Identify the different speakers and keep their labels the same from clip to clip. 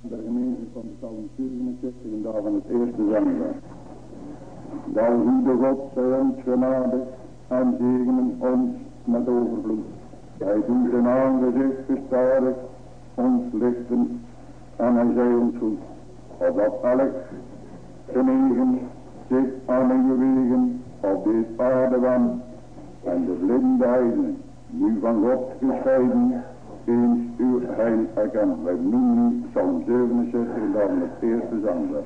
Speaker 1: de gemeente van Psalm 67 en daar van het eerste zangdag. Dat goede God zij ons genade en zegenen ons met overvloed. Hij doet zijn aangezicht gestadig ons lichten en hij zij ons goed. Opdat elk genegen zich aan uw wegen op deze aarde en de blinde heiden, nu van God gescheiden, eens uw heil erkennen. Wij noemen Psalm 67 en dan het eerste zangwerk.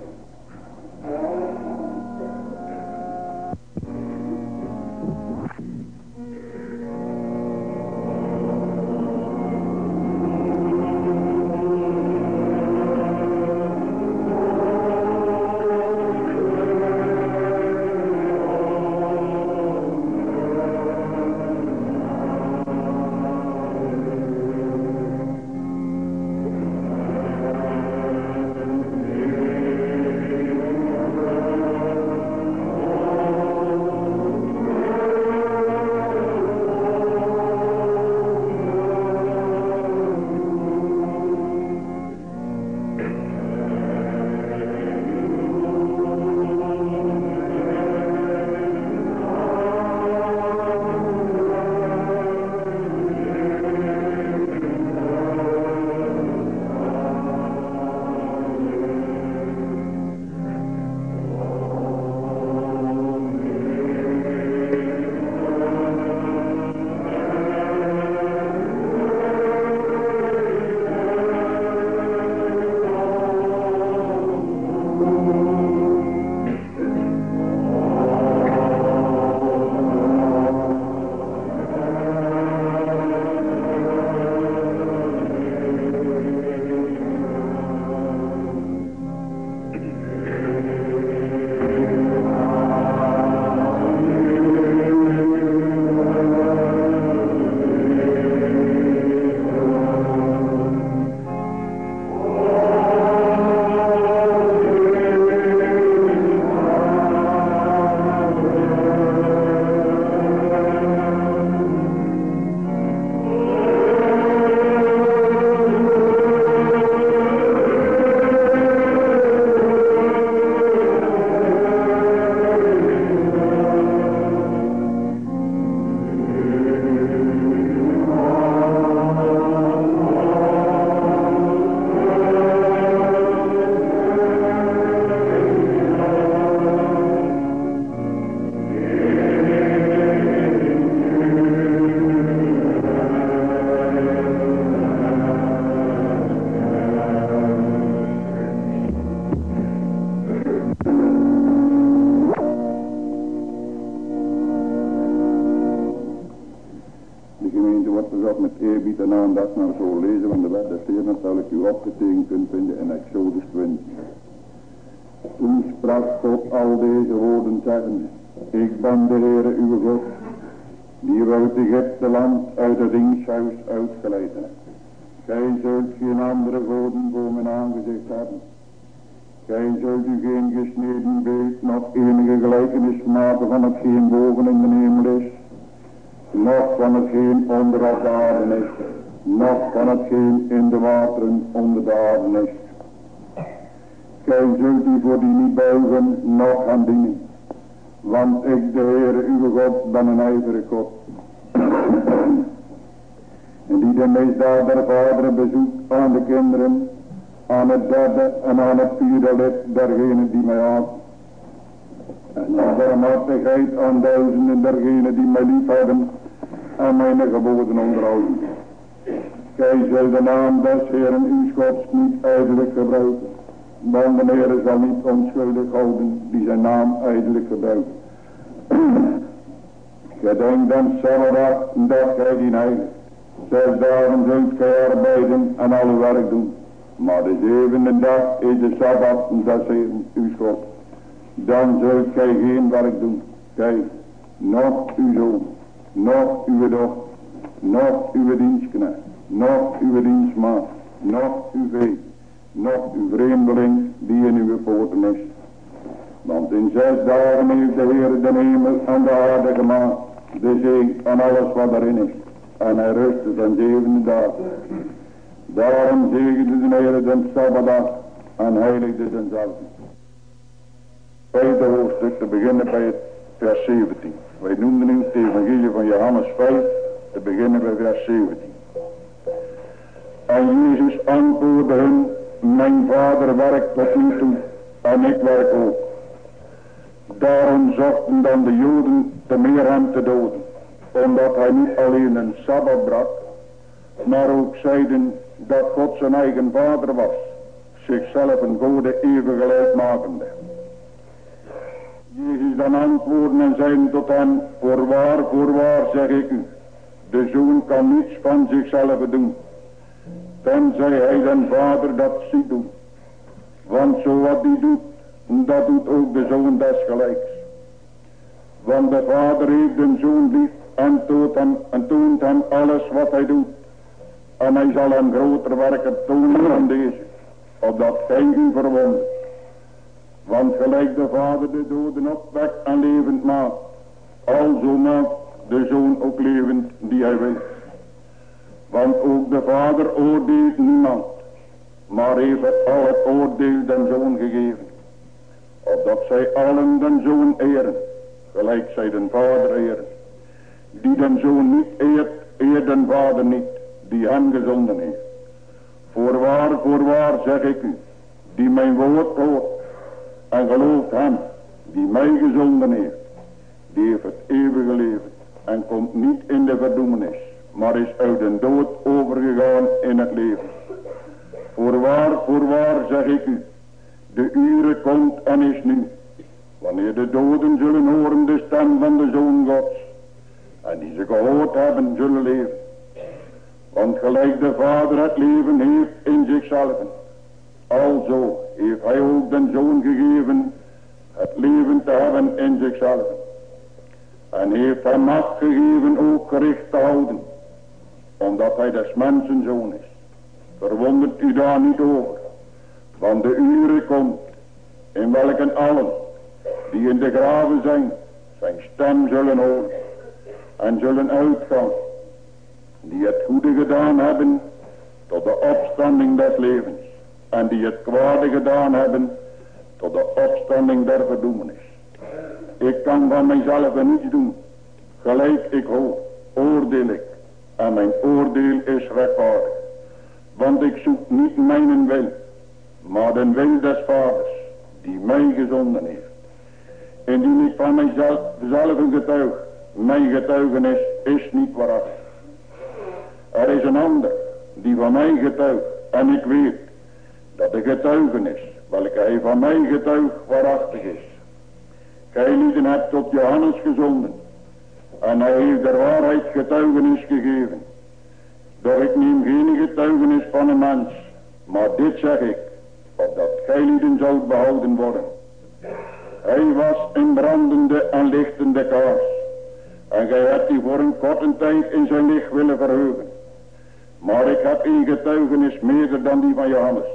Speaker 1: Hemel is, nog van hetgeen onder de aarde is, nog van hetgeen in de wateren onder de aarde is. Gij zult u voor die niet buigen, noch gaan dienen. Want ik, de Heere, uw God, ben een ijverige God. en die de misdaad der vaderen bezoekt aan de kinderen, aan het derde en aan het vierde lid dergenen die mij haat. En aan barmhartigheid aan duizenden dergenen die mij lief hebben en mijn geboden onderhouden. Gij zult de naam des Heeren uw Gods niet ijdelijk gebruiken. Want de Heer zal niet onschuldig houden die zijn naam ijdelijk gebruikt. Gedenk dan zondag dat gij die heiligt. Zes dagen zult gij arbeiden en al uw werk doen. Maar de zevende dag is de Sabbat des Heeren uw God. Dan zult gij geen werk doen. Kijk, nog uw zoon, nog uw dochter, nog uw dienstknecht, nog uw dienstmaat, nog uw vee, nog uw vreemdeling die in uw poorten is. Want in zes dagen heeft de Heer de hemel en de aarde gemaakt, de zee en alles wat erin is. En hij rustte ten zevende dag. Daarom zegende de Heer den Sabbatdag en heiligde den zelfde. Vijfde hoofdstuk te beginnen bij het vers 17. Wij noemden nu het evangelie van Johannes 5 te beginnen bij vers 17. En Jezus antwoordde hun, mijn vader werkt tot nu toe en ik werk ook. Daarom zochten dan de Joden te meer hem te doden, omdat hij niet alleen een Sabbat brak, maar ook zeiden dat God zijn eigen vader was, zichzelf een gode even gelijk makende. Jezus dan antwoordde en zei tot hem, voorwaar, voorwaar zeg ik u, de zoon kan niets van zichzelf doen, tenzij hij den vader dat ziet doen. Want zo wat hij doet, dat doet ook de zoon desgelijks. Want de vader heeft de zoon lief en toont hem, en toont hem alles wat hij doet. En hij zal hem groter werken tonen dan deze, opdat gij u verwondert. Want gelijk de vader de doden opwekt en levend maakt, alzo maakt de zoon ook levend die hij wil. Want ook de vader oordeelt niemand, maar heeft al het oordeel den zoon gegeven. Opdat zij allen den zoon eren, gelijk zij den vader eren. Die den zoon niet eert, eert den vader niet, die hem gezonden heeft. Voorwaar, voorwaar zeg ik u, die mijn woord hoort en gelooft hem, die mij gezonden heeft, die heeft het eeuwige leven en komt niet in de verdoemenis, maar is uit de dood overgegaan in het leven. Voorwaar, voorwaar zeg ik u, de uren komt en is nu, wanneer de doden zullen horen de stem van de Zoon Gods, en die ze gehoord hebben zullen leven. Want gelijk de Vader het leven heeft in zichzelf, alzo heeft hij ook den Zoon gegeven het leven te hebben in zichzelf. En heeft hem macht gegeven ook gericht te houden, omdat hij des mensen zoon is. Verwondert u daar niet over, want de uren komt in welke allen die in de graven zijn, zijn stem zullen horen en zullen uitgaan, die het goede gedaan hebben tot de opstanding des levens en die het kwade gedaan hebben tot de opstanding der verdoemenis. Ik kan van mijzelf niets doen, gelijk ik hoor, oordeel ik en mijn oordeel is rechtvaardig. Want ik zoek niet mijn wil, maar de wil des vaders, die mij gezonden heeft. Indien ik van mijzelf zelf een getuig, mijn getuigenis is niet waarachtig. Er is een ander die van mij getuigt en ik weet dat de getuigenis, welke hij van mij getuigt, waarachtig is. Gij lieden hebt tot Johannes gezonden en hij heeft de waarheid getuigenis gegeven. Doch ik neem geen getuigenis van een mens, maar dit zeg ik, opdat gij lieden zoudt behouden worden. Hij was een brandende en lichtende kaars. En gij hebt die voor een korte tijd in zijn licht willen verheugen. Maar ik heb een getuigenis meer dan die van Johannes.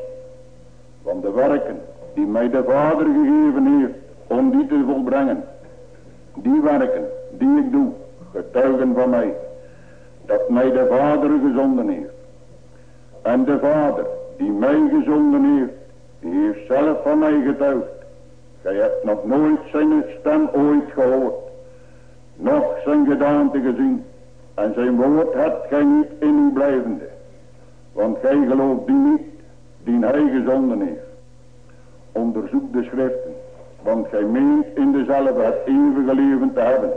Speaker 1: Van de werken die mij de Vader gegeven heeft om die te volbrengen. Die werken die ik doe, getuigen van mij. Dat mij de Vader gezonden heeft. En de Vader die mij gezonden heeft, die heeft zelf van mij getuigd. Gij hebt nog nooit zijn stem ooit gehoord. Nog zijn gedaante gezien. En zijn woord hebt gij niet in blijvende. Want gij gelooft die niet, die hij gezonden heeft. Onderzoek de schriften. Want gij meent in dezelfde het eeuwige leven te hebben.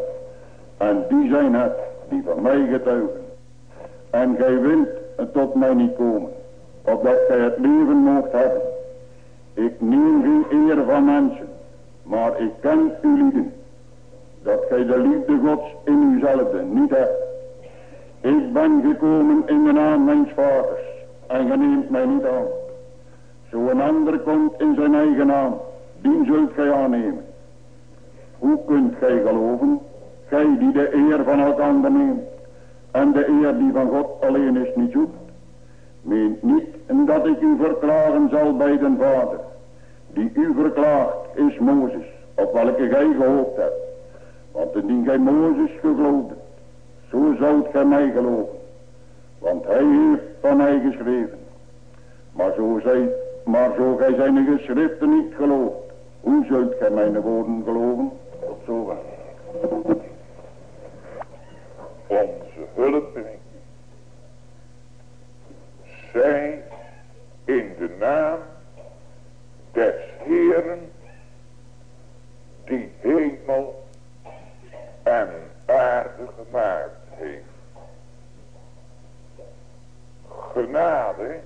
Speaker 1: En die zijn het, die van mij getuigen. En gij wilt tot mij niet komen. Opdat gij het leven moogt hebben. Ik neem geen eer van mensen. Maar ik ken u lieden. Dat gij de liefde gods in uzelfde niet hebt. Ik ben gekomen in de naam mijn vaders. En ge neemt mij niet aan. Zo een ander komt in zijn eigen naam. Die zult gij aannemen. Hoe kunt gij geloven? Gij die de eer van elkander neemt. En de eer die van God alleen is niet zoekt. Meent niet dat ik u verklagen zal bij den Vader. Die u verklaagt is Mozes. Op welke gij gehoopt hebt. Want indien gij Mozes geloofde. Zo zoudt gij mij geloven. Want hij heeft van mij geschreven. Maar zo, zij, maar zo gij zijn geschriften niet gelooft, hoe zult gij mijn woorden geloven? Tot zover.
Speaker 2: Onze hulpbring. Zij in de naam des Heeren die hemel en aarde gemaakt heeft. Genade,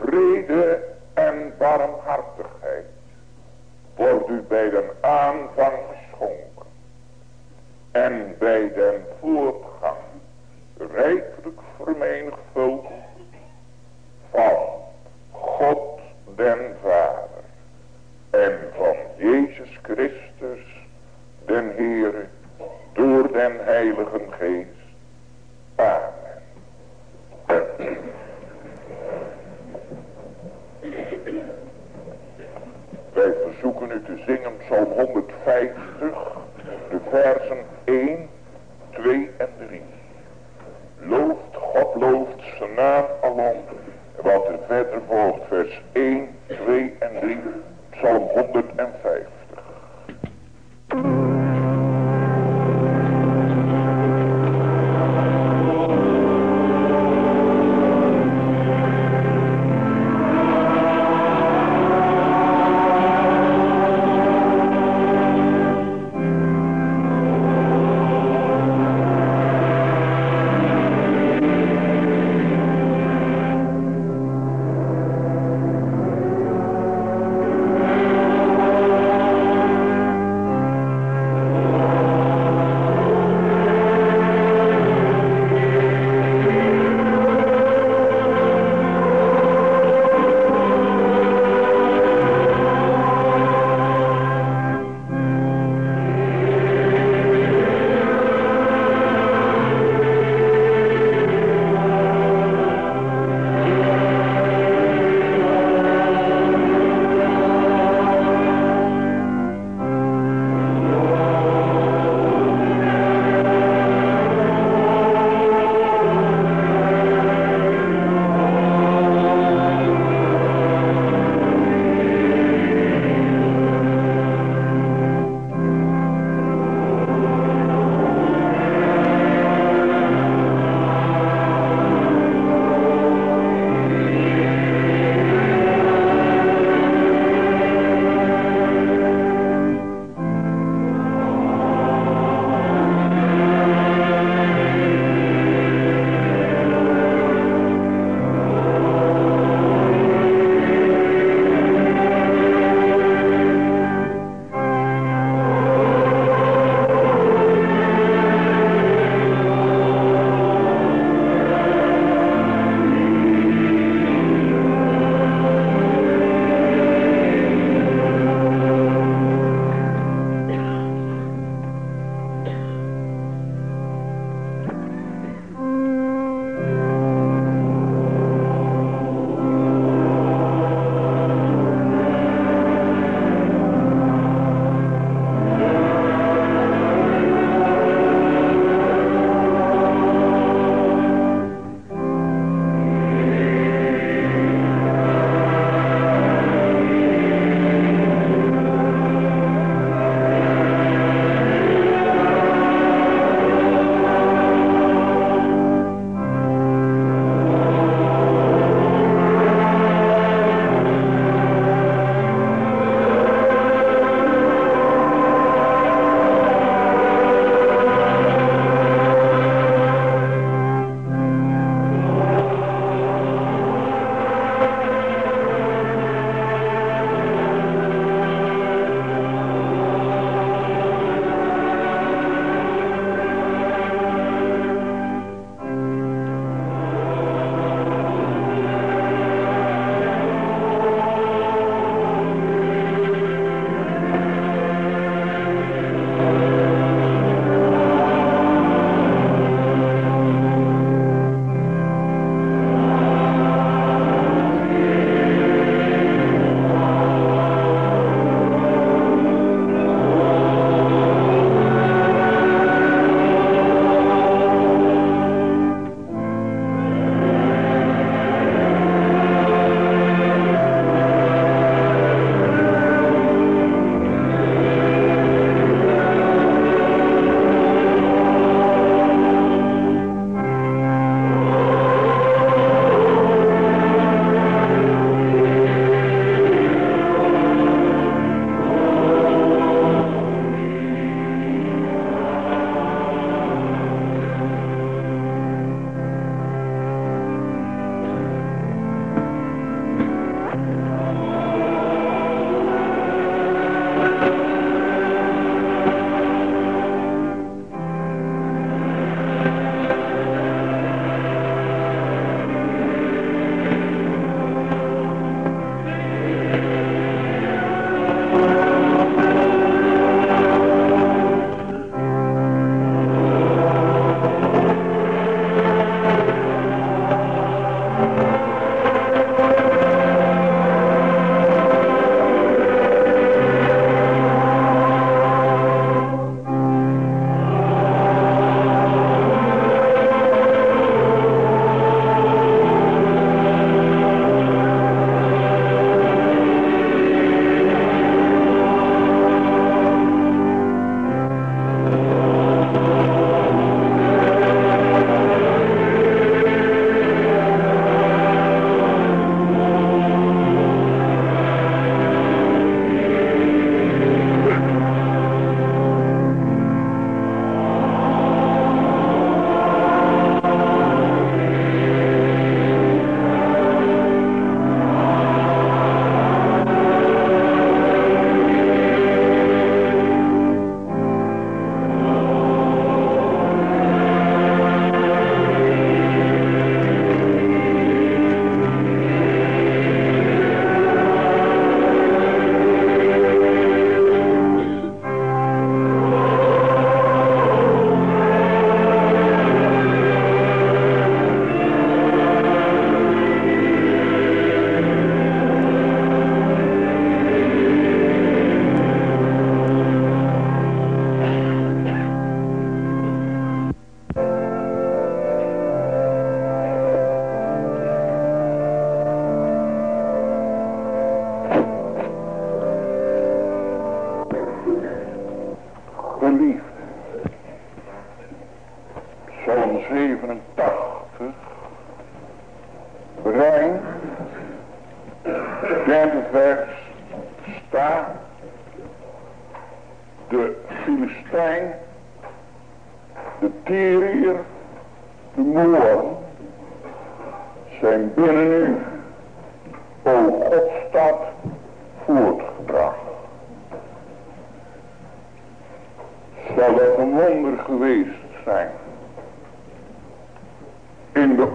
Speaker 2: vrede en barmhartigheid wordt u bij de aanvang geschonken en bij den voortgang rijkelijk vermenigvuldigd van God den Vader en van Jezus Christus den Heere door den Heiligen Geest. Amen. Wij verzoeken u te zingen Psalm 150, de versen 1, 2 en 3. Looft, God looft zijn naam alom. Wat er verder volgt, vers 1, 2 en 3, Psalm 150.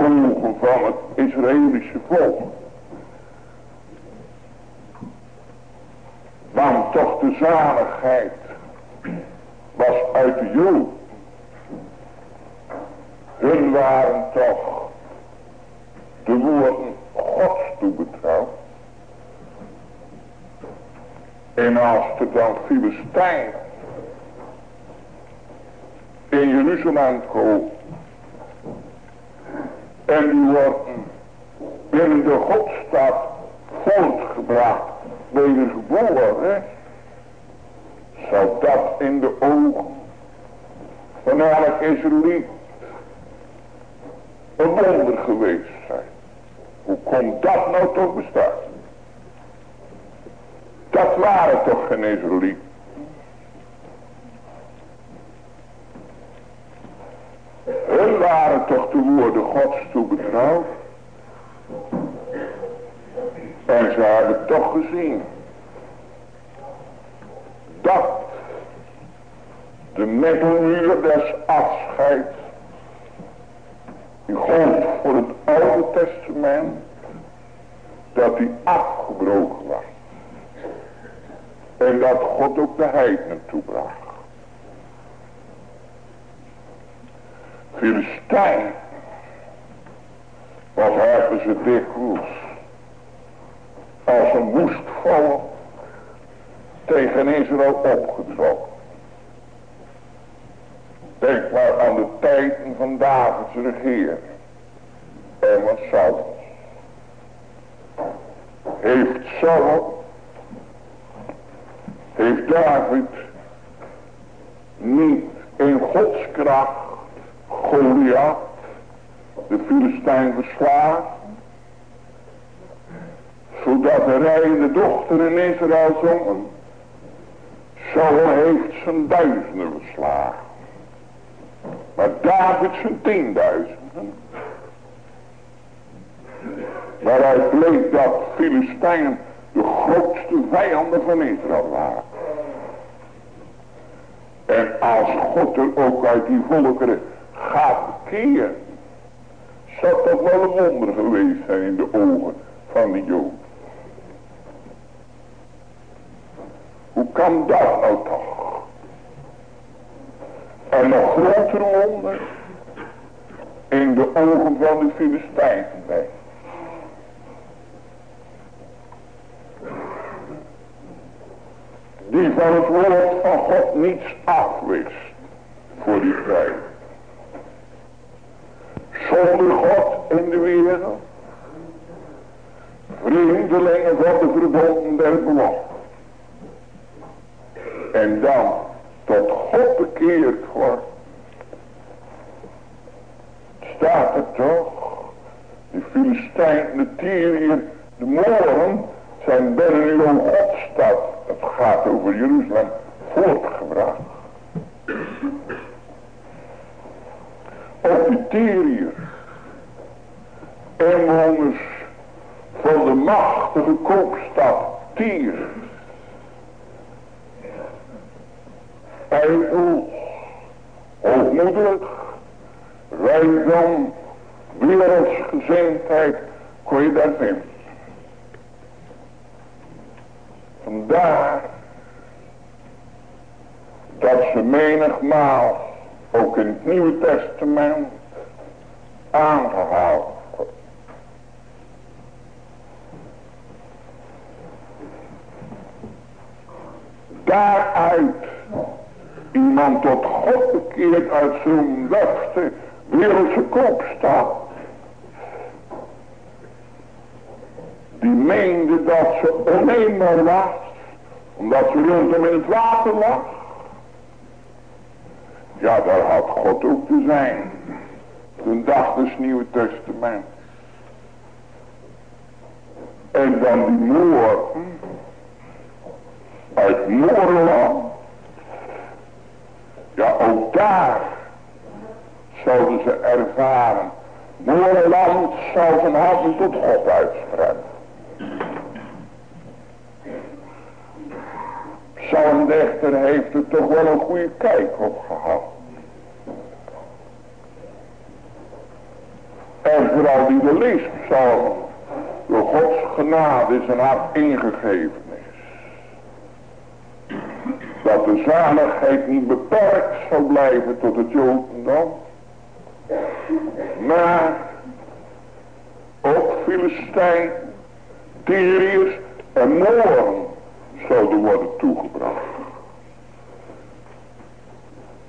Speaker 2: In van het Israëlische volk. Want toch de zaligheid was uit de Jood. Hun waren toch de woorden Gods toebetrouwd. Er dan Filistijn in Jeruzalem komen en die worden in de Godstad voortgebracht, wedergeboren, zal dat in de ogen van elk een wonder geweest zijn. Hoe komt dat nou toch bestaan? Dat waren toch geen Israëliet. Hun waren toch de woorden gods toebetrouwd. En ze hebben toch gezien. Dat de middelmuur des afscheids. Die gold voor het oude testament. Dat die afgebroken was. En dat God ook de heidenen toebracht. Filistijn was hebben ze dikwijls als een woestvallen tegen Israël opgetrokken. Denk maar aan de tijden van Davids regeer en van Saul. Heeft Saul, heeft David niet in Gods kracht Goliath, de Filistijn verslagen, zodat de rijende dochter in Israël zongen. Saul heeft zijn duizenden verslagen. Maar David zijn tienduizenden. Waaruit bleek dat Filistijnen de grootste vijanden van Israël waren. En als God er ook uit die volkeren gaat bekeren, zou dat wel een wonder geweest zijn in de ogen van die Jood. Hoe kan dat nou toch? En nog groter wonder in de ogen van de Filistijnen bij. Die van het woord van God niets afwist voor die tijd. Zonder God in de wereld. Vreemdelingen van de verbonden der belofte. En dan tot God bekeerd wordt. Staat er toch. De Filistijn, de Tyriër, de Moren zijn binnen uw Godstad. Het gaat over Jeruzalem voortgebracht. De Tyriër, inwoners van de machtige koopstad Tyr. Ijdel, hoogmoedelijk, rijkdom, wereldsgezindheid kon je daar vinden. Vandaar dat ze menigmaal ook in het Nieuwe Testament aangehaald Daaruit iemand tot God bekeert uit zo'n wegste wereldse koopstad. Die meende dat ze onneembaar was. Omdat ze rondom in het water lag. Ja, daar had God ook te zijn. Toen dacht Nieuwe Testament. En dan die moor uit Moorland. Ja, ook daar zouden ze ervaren. Moorland zal zijn handen tot God uitspreiden. Zo'n dichter heeft er toch wel een goede kijk op gehad. En vooral die de leespsalmen door Gods genade zijn hart ingegeven is. Dat de zaligheid niet beperkt zal blijven tot het Jodendom. Maar ook Filistijn, Tyriërs en Mooren zouden worden toegebracht.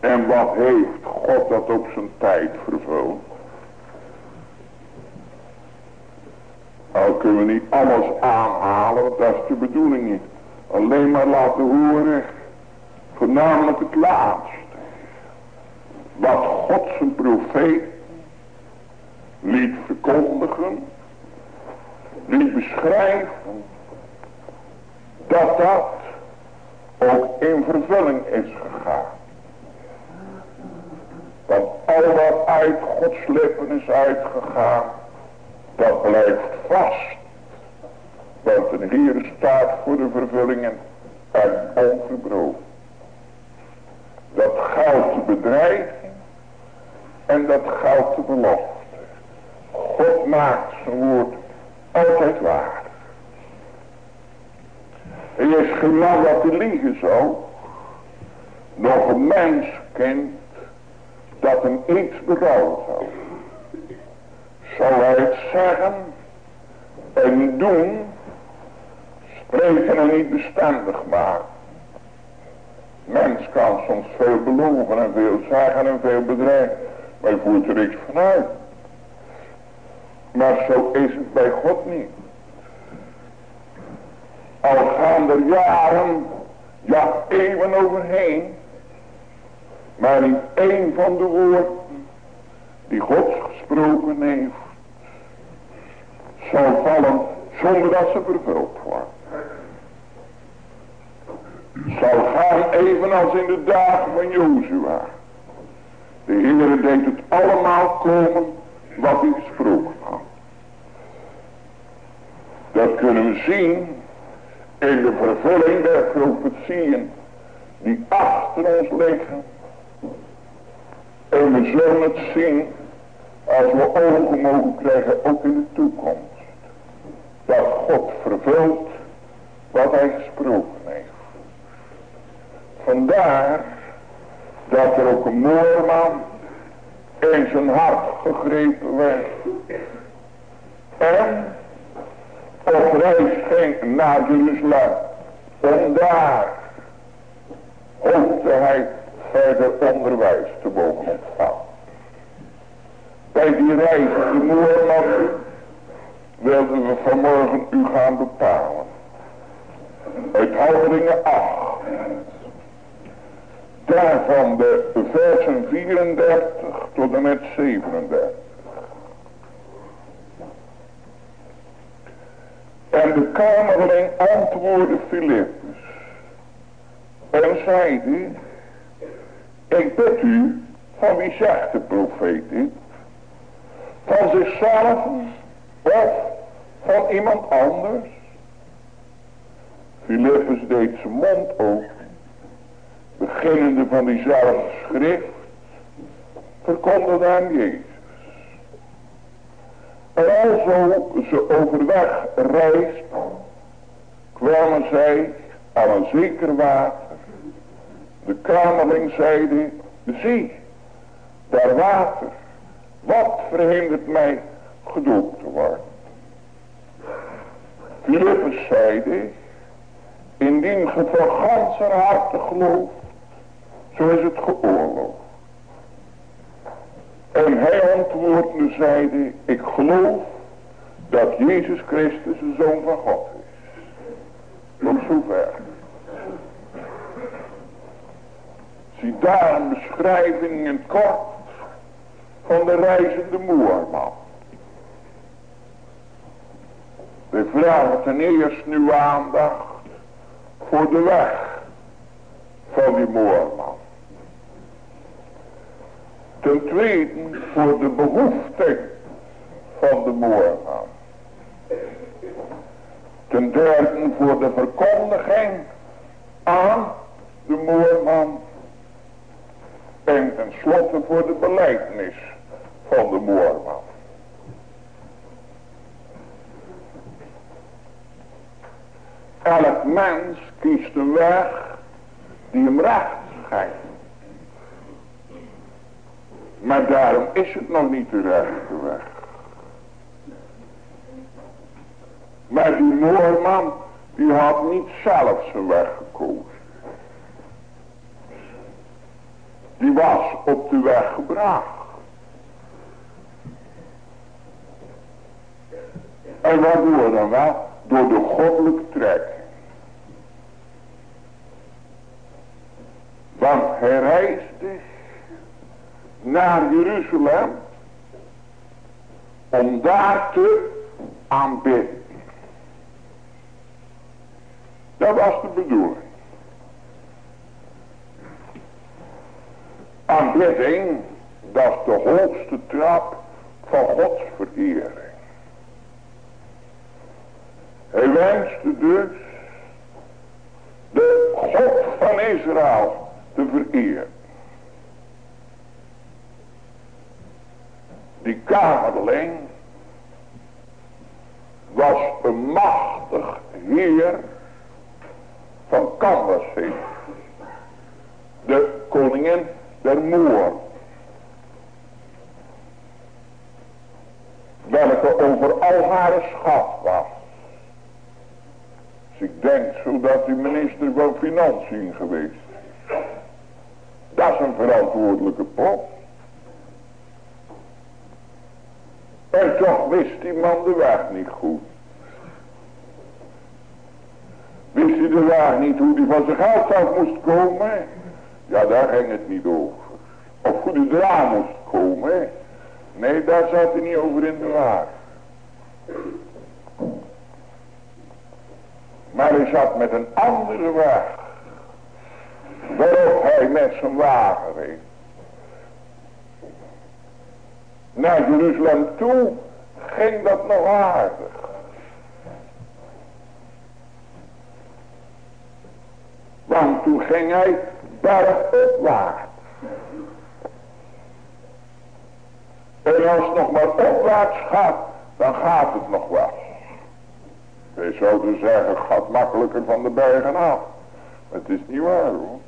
Speaker 2: En wat heeft God dat op zijn tijd vervuld? Nou kunnen we niet alles aanhalen, dat is de bedoeling niet. Alleen maar laten horen, voornamelijk het laatste. Wat God zijn profeet liet verkondigen, liet beschrijven, dat dat ook in vervulling is gegaan. Want al wat uit Gods lippen is uitgegaan, dat blijft vast. Want een Heer staat voor de vervullingen en onverbroken. Dat geldt de bedreiging en dat geldt de belofte. God maakt zijn woord altijd waar. Er is man dat te liegen zou. Nog een mens kent dat hem iets berouwen zou. Zal het zeggen en doen, spreken en niet bestendig maken. Mens kan soms veel beloven en veel zeggen en veel bedreigen, maar je voert er iets van uit. Maar zo is het bij God niet. Al gaan er jaren, ja eeuwen overheen, maar niet één van de woorden die God gesproken heeft, zal vallen zonder dat ze vervuld worden. Zal gaan evenals in de dagen van Jozua. De Heer deed het allemaal komen wat hij gesproken had. Dat kunnen we zien in de vervulling der profetieën die achter ons liggen. En we zullen het zien als we ogen mogen krijgen ook in de toekomst. Dat God vervult wat hij gesproken heeft. Vandaar dat er ook een moorman in zijn hart gegrepen werd. En op reis ging naar Jeruzalem. Om daar hoopte hij verder onderwijs te mogen ontvangen. Bij die reis de Moorman wilden we vanmorgen u gaan bepalen. Uit Handelingen 8. Daarvan de versen 34 tot en met 37. En de kamerling antwoordde Filippus. En zeide, ik bid u, van wie zegt de profeet dit? Van zichzelf of van iemand anders? Filippus deed zijn mond open. Beginnende van diezelfde schrift. Verkondigde aan Jezus. En alzo ze overweg reist. Kwamen zij aan een zeker water. De kamerling zeide. Zie, daar water. Wat verhindert mij gedoopt te worden? Philippus zeide, indien ge van ganser harte gelooft, zo is het geoorloofd. En hij antwoordde zeide, ik geloof dat Jezus Christus de Zoon van God is. Tot zover. Zie daar een beschrijving in kort van de reizende moerman. We vragen ten eerste uw aandacht voor de weg van die moorman. Ten tweede voor de behoefte van de moorman. Ten derde voor de verkondiging aan de moorman. En tenslotte voor de beleidnis van de moorman. Elk mens kiest een weg die hem recht schijnt. Maar daarom is het nog niet de rechte weg. Maar die moorman, die had niet zelf zijn weg gekozen. Die was op de weg gebracht. En waardoor dan wel? Door de goddelijke trek. Want hij reisde naar Jeruzalem om daar te aanbidden. Dat was de bedoeling. Aanbidding, dat de hoogste trap van Gods verering. Hij wenste dus de God van Israël te vereren. Die kamerling was een machtig heer van Candace. De koningin der Moor. Welke over al haar schat was. Ik denk zodat die minister van Financiën geweest. Dat is een verantwoordelijke post. En toch wist die man de weg niet goed. Wist hij de weg niet hoe hij van zijn geld af moest komen? Ja, daar ging het niet over. Of hoe hij eraan moest komen. Nee, daar zat hij niet over in de wagen. Maar hij zat met een andere weg. Waarop hij met zijn wagen reed. Naar Jeruzalem toe ging dat nog aardig. Want toen ging hij bergopwaarts. En als het nog maar opwaarts gaat, dan gaat het nog wel. Je zou dus zeggen, gaat makkelijker van de bergen af. Het is niet waar hoor.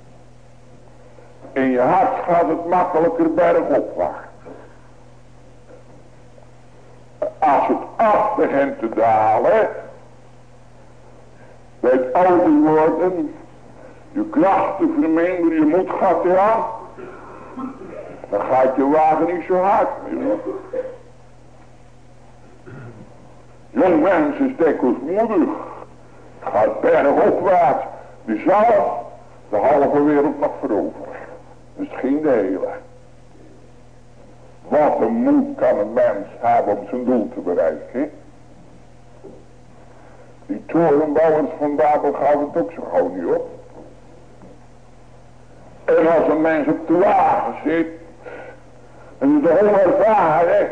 Speaker 2: In je hart gaat het makkelijker bergopwaarts. Als het af begint te dalen, bij al die woorden, je krachten verminderen, je moed gaat eraan, dan gaat je wagen niet zo hard meer. Jong is dikwijls moedig. Gaat bergopwaarts. Die zal de halve wereld nog veroveren. Dus geen de hele. Wat een moed kan een mens hebben om zijn doel te bereiken. Die torenbouwers van Babel gaven het ook zo gauw niet op. En als een mens op de wagen zit. En is onervaren.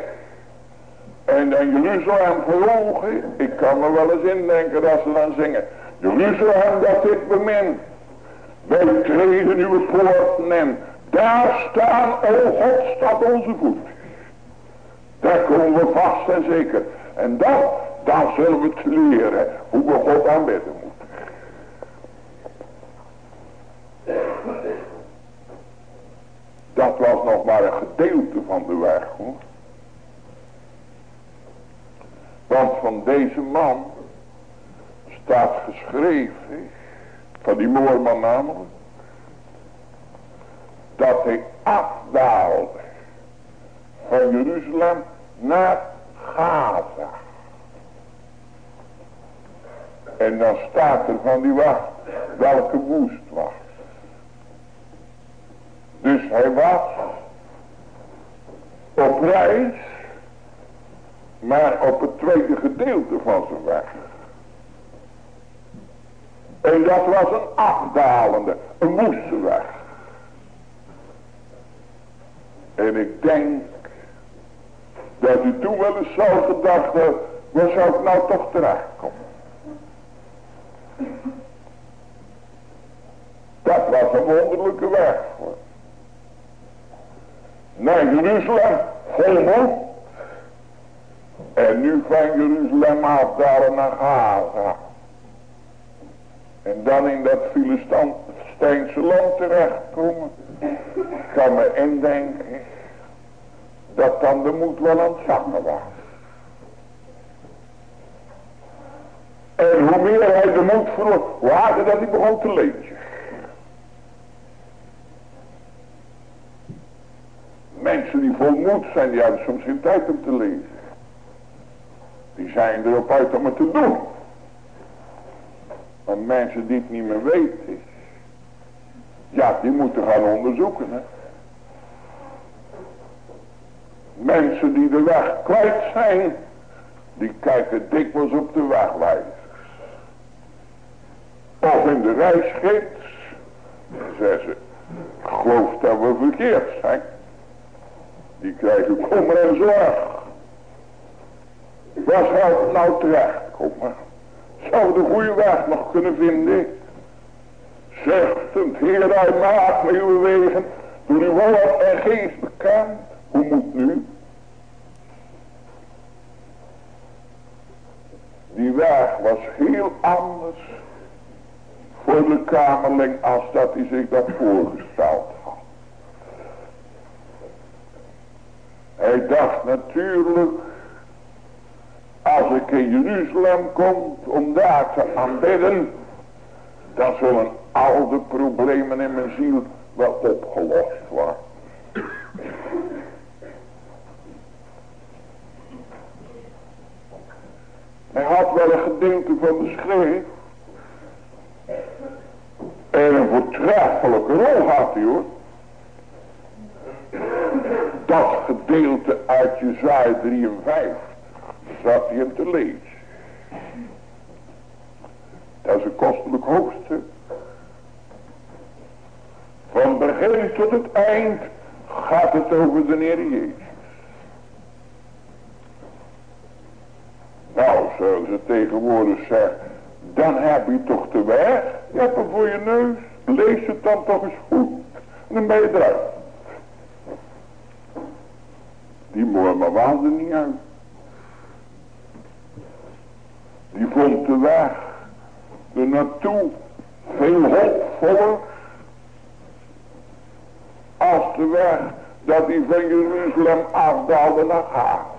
Speaker 2: En dan Jeruzalem verlogen. Ik kan me wel eens indenken dat ze dan zingen. Jeruzalem dat ik bemin. Wij treden uw poorten in. Daar staan, o God, staat onze voet. Daar komen we vast en zeker. En dan, dan zullen we het leren hoe we God aanbidden moeten. Dat was nog maar een gedeelte van de weg hoor. Want van deze man staat geschreven, van die moorman namelijk, dat hij afdaalde van Jeruzalem naar Gaza. En dan staat er van die wacht welke woest was. Dus hij was op reis maar op het tweede gedeelte van zijn weg. En dat was een afdalende, een woeste weg. En ik denk dat u toen wel eens zou gedacht hebben, waar zou ik nou toch terechtkomen? Dat was een wonderlijke weg. Naar Jeruzalem, volmoed. En nu van Jeruzalem afdalen naar Gaza. En dan in dat Filistijnse land terechtkomen. Kan me indenken dat dan de moed wel aan het was. En hoe meer hij de moed verloor, hoe harder dat hij begon te lezen. Mensen die vol moed zijn, die hebben soms geen tijd om te lezen. Die zijn erop uit om het te doen. Maar mensen die het niet meer weten, ja, die moeten gaan onderzoeken. Hè. Mensen die de weg kwijt zijn, die kijken dikwijls op de wegwijzers. Of in de reisgids, zeggen ze, ik geloof dat we verkeerd zijn. Die krijgen kommer en zorg. Waar zou het nou terechtkomen? Zou de goede weg nog kunnen vinden? Zuchtend, Heer, hij maakt uw wegen door uw woord en geest bekend. Hoe moet nu? Die weg was heel anders voor de kamerling als dat hij zich dat voorgesteld had. Hij dacht natuurlijk, als ik in Jeruzalem kom om daar te aanbidden, dan zullen al de problemen in mijn ziel wel opgelost worden. Hij had wel een gedeelte van de schreef. En een voortreffelijke rol had hij hoor. Dat gedeelte uit Jezaja 53 zat hij hem te lezen. Dat is een kostelijk hoofdstuk. Van begin tot het eind gaat het over de Heer Jezus. Nou, zullen ze tegenwoordig zeggen, dan heb je toch de weg. Je hebt hem voor je neus. Lees het dan toch eens goed. En dan ben je eruit. Die mormen waande niet uit. Die vond de weg er naartoe veel hoopvoller als de weg dat hij van Jeruzalem afdaalde naar Gaza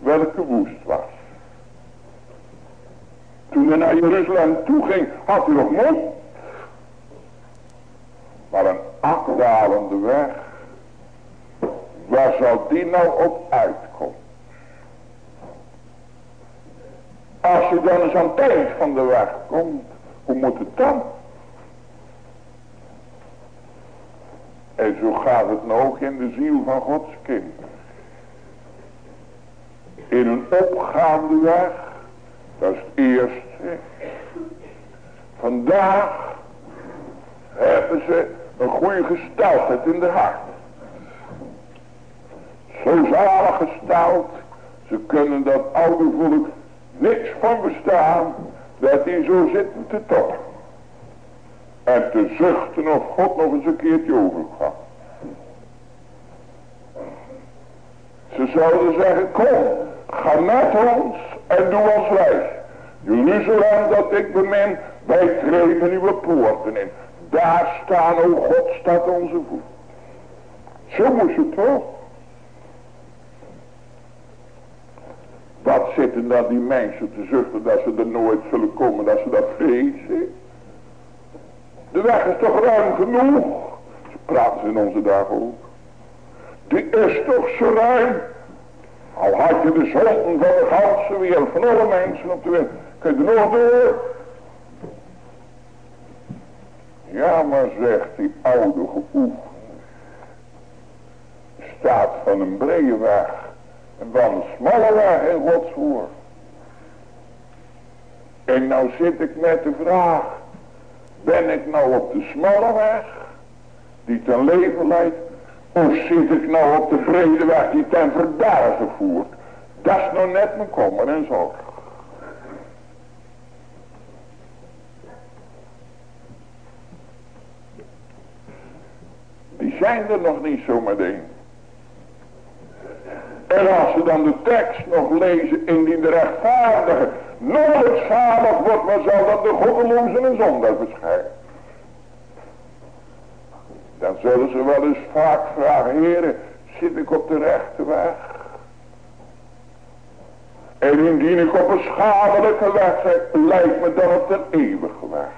Speaker 2: welke woest was. Toen hij naar Jeruzalem toe ging, had hij nog moed. Maar een afdalende weg, waar zal die nou op uitkomen? Als je dan eens aan het eind van de weg komt, hoe moet het dan? En zo gaat het ook in de ziel van Gods kind in een opgaande weg. Dat is het eerste. Vandaag hebben ze een goede gesteldheid in de hart. Zo zalig gesteld. Ze kunnen dat oude volk niks van bestaan. Dat die zo zitten te toppen. En te zuchten of God nog eens een keertje overgaat. Ze zouden zeggen, kom, Ga met ons en doe ons reis. Jeruzalem dat ik bemin, wij treden uw poorten in. Daar staan, o God, staat onze voet. Zo moest het toch? Wat zitten dan die mensen te zuchten dat ze er nooit zullen komen, dat ze dat vrezen? De weg is toch ruim genoeg? Ze praten in onze dagen ook. Die is toch zo ruim? Al had je de zonden van de ganse wereld, van alle mensen op de wereld. Kun je er nog door? Ja, maar zegt die oude geoefende. Staat van een brede weg De smalle weg in Gods woord. En nou zit ik met de vraag. Ben ik nou op de smalle weg. Die ten leven leidt. Of zit ik nou op de brede weg die ten verderven voert. Dat is nou net mijn kommer en zorg. Die zijn er nog niet zo meteen. En als ze dan de tekst nog lezen indien de rechtvaardige nooit zalig wordt, maar zal dan de goddeloze en zondaar verschijnen. Dan zullen ze wel eens vaak vragen, heren, zit ik op de rechte weg? En indien ik op een schadelijke weg zit, lijkt me dan op de eeuwige weg.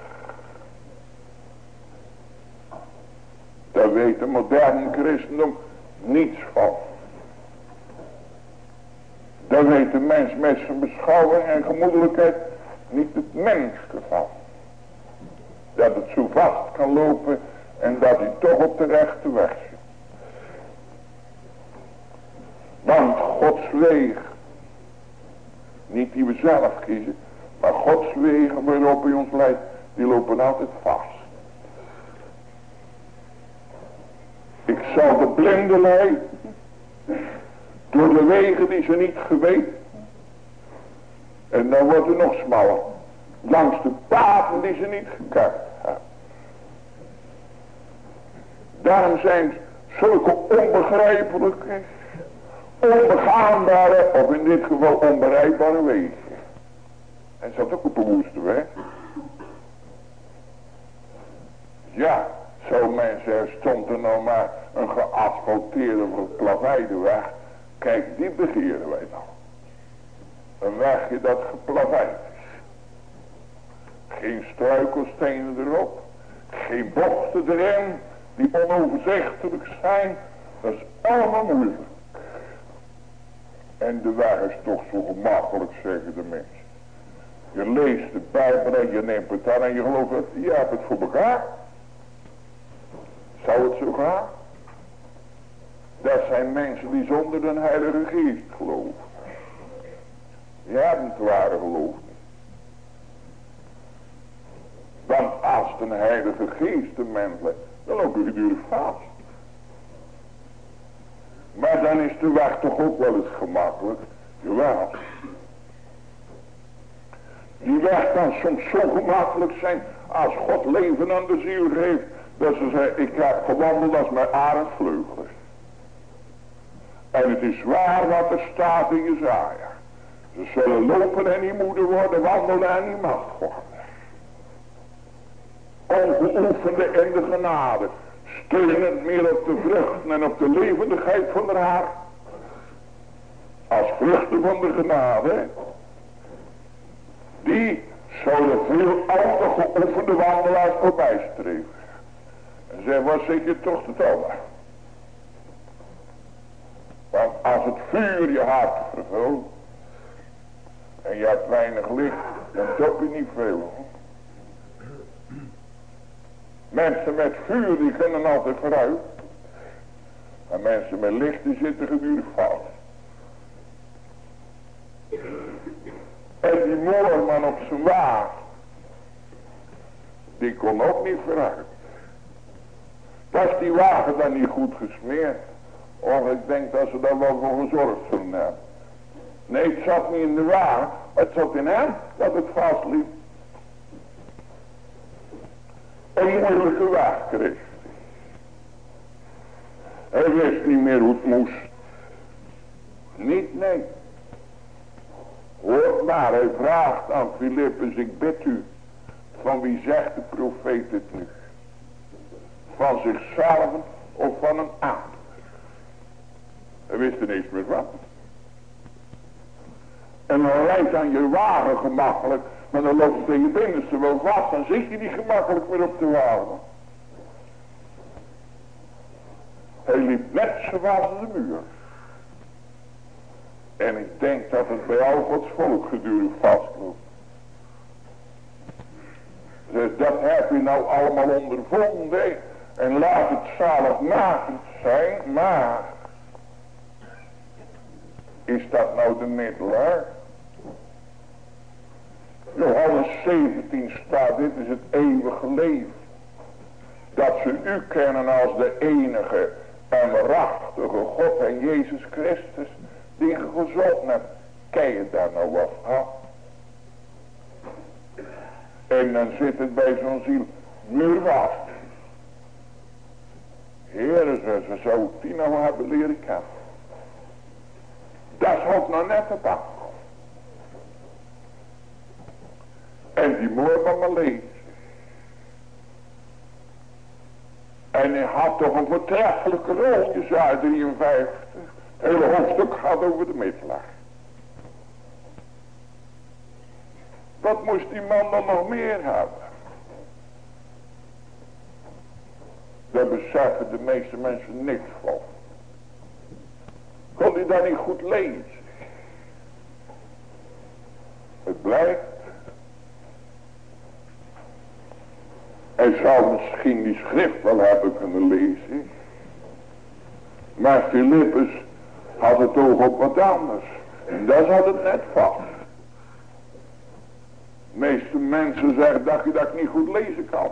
Speaker 2: Daar weet de moderne christendom niets van. Daar weet de mens met zijn beschouwing en gemoedelijkheid niet het minste van. Dat het zo vast kan lopen en dat hij toch op de rechte weg zit. Want Gods wegen, niet die we zelf kiezen, maar Gods wegen waarop hij ons leidt, die lopen altijd vast. Ik zal de blinde leiden door de wegen die ze niet geweten. En dan wordt het nog smaller. Langs de paden die ze niet gekend hebben. Daarom zijn zulke onbegrijpelijke, onbegaanbare, of in dit geval onbereikbare wegen. En zat ook op een woeste weg. Ja, zo mensen, er stond er nou maar een geasfalteerde, geplaveide weg. Kijk, die begeren wij nou. Een wegje dat geplaveid is. Geen struikelstenen erop. Geen bochten erin die onoverzichtelijk zijn. Dat is allemaal moeilijk. En de weg is toch zo gemakkelijk, zeggen de mensen. Je leest de Bijbel en je neemt het aan en je gelooft het. Je hebt het voor elkaar. Zou het zo gaan? Dat zijn mensen die zonder de heilige geest geloven. Die hebben het ware geloof niet. Want als de heilige geest de mens dan loop je gedurig vast. Maar dan is de weg toch ook wel eens gemakkelijk. Jawel. Die weg kan soms zo gemakkelijk zijn als God leven aan de ziel geeft. Dat ze zeggen, ik heb gewandeld als mijn arendvleugels. En het is waar wat er staat in Jezaja. Ze zullen lopen en niet moeder worden, wandelen en niet macht worden. Ongeoefende in de genade. Steunend meer op de vruchten en op de levendigheid van haar. Als vruchten van de genade. Die zullen veel oude geoefende wandelaars voorbij streven. En zij was zeker toch tellen. Want als het vuur je hart vervult. En je hebt weinig licht. Dan top je niet veel. Mensen met vuur die kunnen altijd vooruit. En mensen met licht die zitten gedurig vast. En die moorman op zijn wagen. Die kon ook niet vooruit. Was die wagen dan niet goed gesmeerd? Of ik denk dat ze daar wel voor gezorgd hebben. Nee, het zat niet in de wagen. Het zat in hem dat het vastliep. Een moeilijke weg kreeg. Hij wist niet meer hoe het moest. Niet, nee. Hoor maar, hij vraagt aan Filippus, ik bid u. Van wie zegt de profeet het nu? Van zichzelf of van een ander? Hij wist er niks meer van. En dan rijdt aan je wagen gemakkelijk. Maar dan loopt het in je binnenste wel vast. Dan zit je niet gemakkelijk meer op de wagen. Hij liep net zoals de muur. En ik denk dat het bij al Gods volk gedurig vastloopt. Dus dat heb je nou allemaal ondervonden. En laat het zaligmakend zijn. Maar Is dat nou de middelaar? Johannes 17 staat, dit is het eeuwige leven. Dat ze u kennen als de enige en waarachtige God en Jezus Christus die je hebt. Kijk je daar nou wat van? En dan zit het bij zo'n ziel muurvast. Heren, ze zou die nou hebben leren kennen. Dat is ook nog net het. En die van me lezen. En hij had toch een voortreffelijke rol, Jezaja 53. Het hele hoofdstuk gaat over de middelaar. Wat moest die man dan nog meer hebben? Daar beseffen de meeste mensen niks van. Dat niet goed lezen? Het blijkt. Hij zou misschien die schrift wel hebben kunnen lezen. Maar Philippus had het oog op wat anders. En dat zat het net vast. De meeste mensen zeggen dat je dat niet goed lezen kan.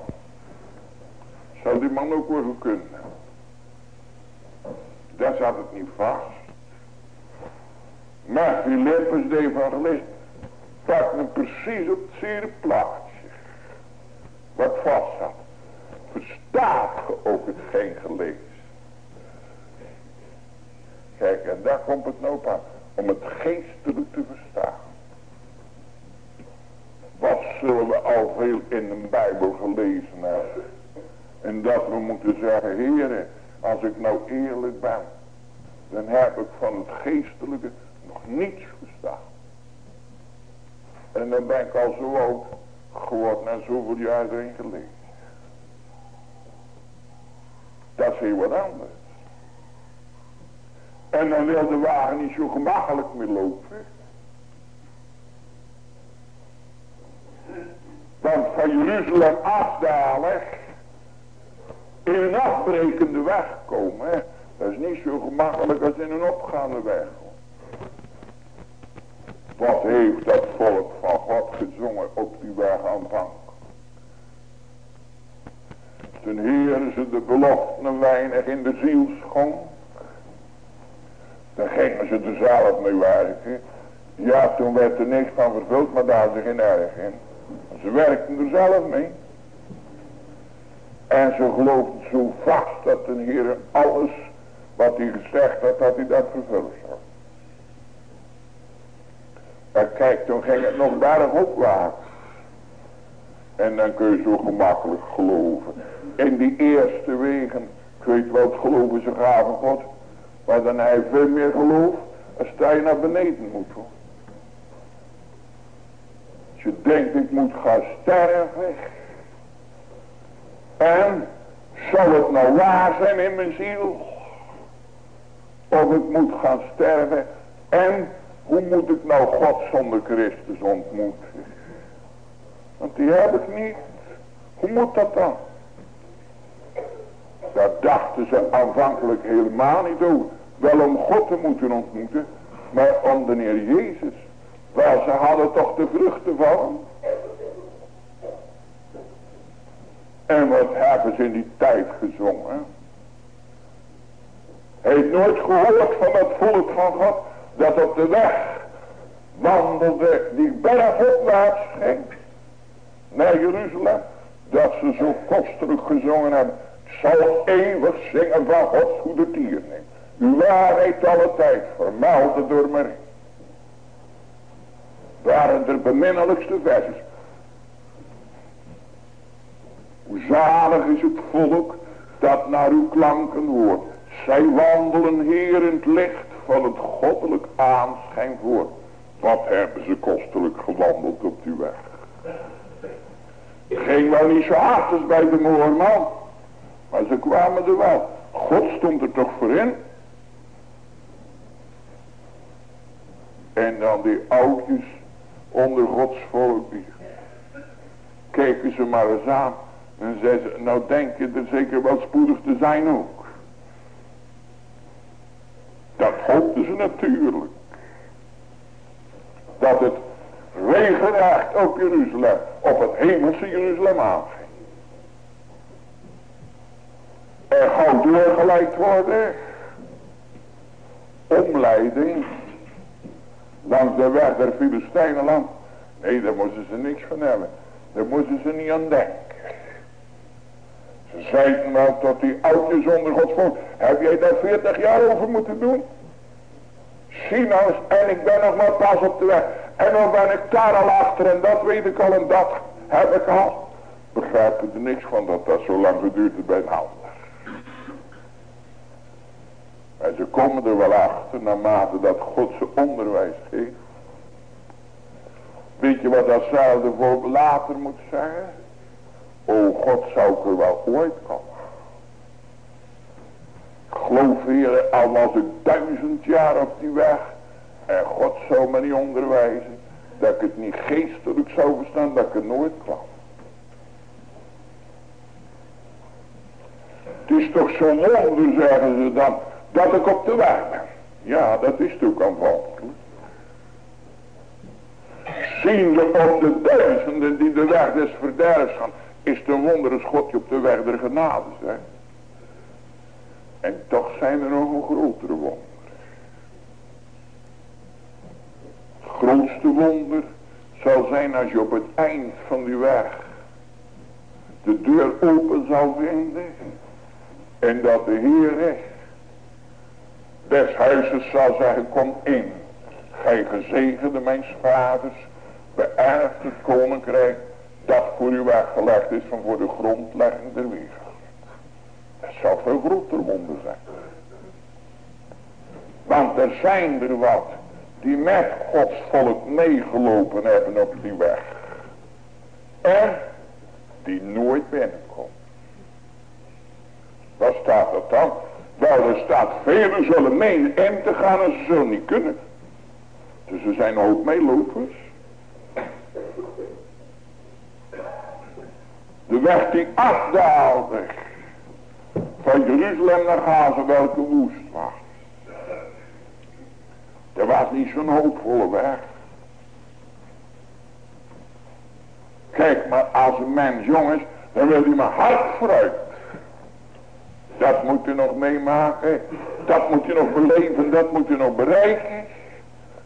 Speaker 2: Zou die man ook wel kunnen. Daar zat het niet vast. Maar Philippus de evangelist pakt hem precies op het zere plaatsje. Wat vast zat. Verstaat ge ook het geen gelezen. Kijk, en daar komt het nou op Om het geestelijk te verstaan. Wat zullen we al veel in de Bijbel gelezen hebben. En dat we moeten zeggen, heren, als ik nou eerlijk ben. Dan heb ik van het geestelijke nog niets verstaan. En dan ben ik al zo oud geworden na zoveel jaar erin gelezen. Dat is heel wat anders. En dan wil de wagen niet zo gemakkelijk meer lopen. Want van Jeruzalem afdalen in een afbrekende weg komen. Dat is niet zo gemakkelijk als in een opgaande weg. Wat heeft dat volk van God gezongen op die weg aanvankelijk? Ten Heer ze de beloften weinig in de ziel schonk. Dan gingen ze er zelf mee werken. Ja, toen werd er niks van vervuld, maar daar ze geen erg in. Ze werkten er zelf mee. En ze geloofden zo vast dat de Heer alles wat hij gezegd had, dat hij dat vervullen zou. Maar kijk, toen ging het nog bergopwaarts. En dan kun je zo gemakkelijk geloven. In die eerste wegen, ik weet wel, geloven ze gaven God. Maar dan hij veel meer geloof, als je naar beneden moet. Als je denkt, ik moet gaan sterven. En zal het nou waar zijn in mijn ziel? Of ik moet gaan sterven. En hoe moet ik nou God zonder Christus ontmoeten? Want die heb ik niet. Hoe moet dat dan? Daar dachten ze aanvankelijk helemaal niet over. Wel om God te moeten ontmoeten, maar om de Heer Jezus. Wel, ze hadden toch de vruchten van. En wat hebben ze in die tijd gezongen? Heeft nooit gehoord van het volk van God dat op de weg wandelde die bergopwaarts ging naar Jeruzalem. Dat ze zo kostelijk gezongen hebben. Zal eeuwig zingen van Gods goede tierning. Uw waarheid alle tijd vermelden door mij. Waren de beminnelijkste versies. Hoe zalig is het volk dat naar uw klanken hoort. Zij wandelen hier in het licht van het goddelijk aanschijn voor. Wat hebben ze kostelijk gewandeld op die weg. Ging wel niet zo hard als bij de moorman. Maar ze kwamen er wel. God stond er toch voor in. En dan die oudjes onder Gods volk. Keken ze maar eens aan. En zeiden ze, nou denk je er zeker wel spoedig te zijn ook. Dat hoopten ze natuurlijk. dat het regenrecht op Jeruzalem, op het hemelse Jeruzalem aanging. Er gauw doorgeleid worden. Omleiding. Langs de weg der Filistijnenland. Nee, daar moesten ze niks van hebben. Daar moesten ze niet aan denken. Ze zeiden wel tot die oudjes onder Gods volk. Heb jij daar 40 jaar over moeten doen? Zie nou en ik ben nog maar pas op de weg. En dan ben ik daar al achter en dat weet ik al en dat heb ik al. Begrijp er niks van dat dat zo lang geduurd heeft bij een ander. En ze komen er wel achter naarmate dat God ze onderwijs geeft. Weet je wat datzelfde voor later moet zeggen? O God zou ik er wel ooit komen. Geloof Heer, al was ik duizend jaar op die weg. En God zou me niet onderwijzen. Dat ik het niet geestelijk zou verstaan, dat ik er nooit kwam. Het is toch zo'n wonder, zeggen ze dan, dat ik op de weg ben. Ja, dat is natuurlijk aanvankelijk. Zien ze op de duizenden die de weg des verderfs gaan, is het een wonder als God je op de weg der genade zegt. En toch zijn er nog een grotere wonder. Het grootste wonder zal zijn als je op het eind van die weg de deur open zal vinden en dat de Heer des huizes zal zeggen, kom in. Gij gezegende mijn vaders, beërft het koninkrijk dat voor u weggelegd is van voor de grondlegging der wereld. Dat zou veel groter wonder zijn. Want er zijn er wat die met Gods volk meegelopen hebben op die weg. En die nooit binnenkomen. Wat staat dat dan? Wel, er staat, velen zullen menen in te gaan en ze zullen niet kunnen. Dus er zijn ook meelopers. De weg die afdaalde van Jeruzalem naar Gaza, welke woest was. Was niet zo'n hoopvolle weg. Kijk, maar als een mens jong is, dan wil hij maar hard vooruit. Dat moet je nog meemaken. Dat moet je nog beleven. Dat moet je nog bereiken.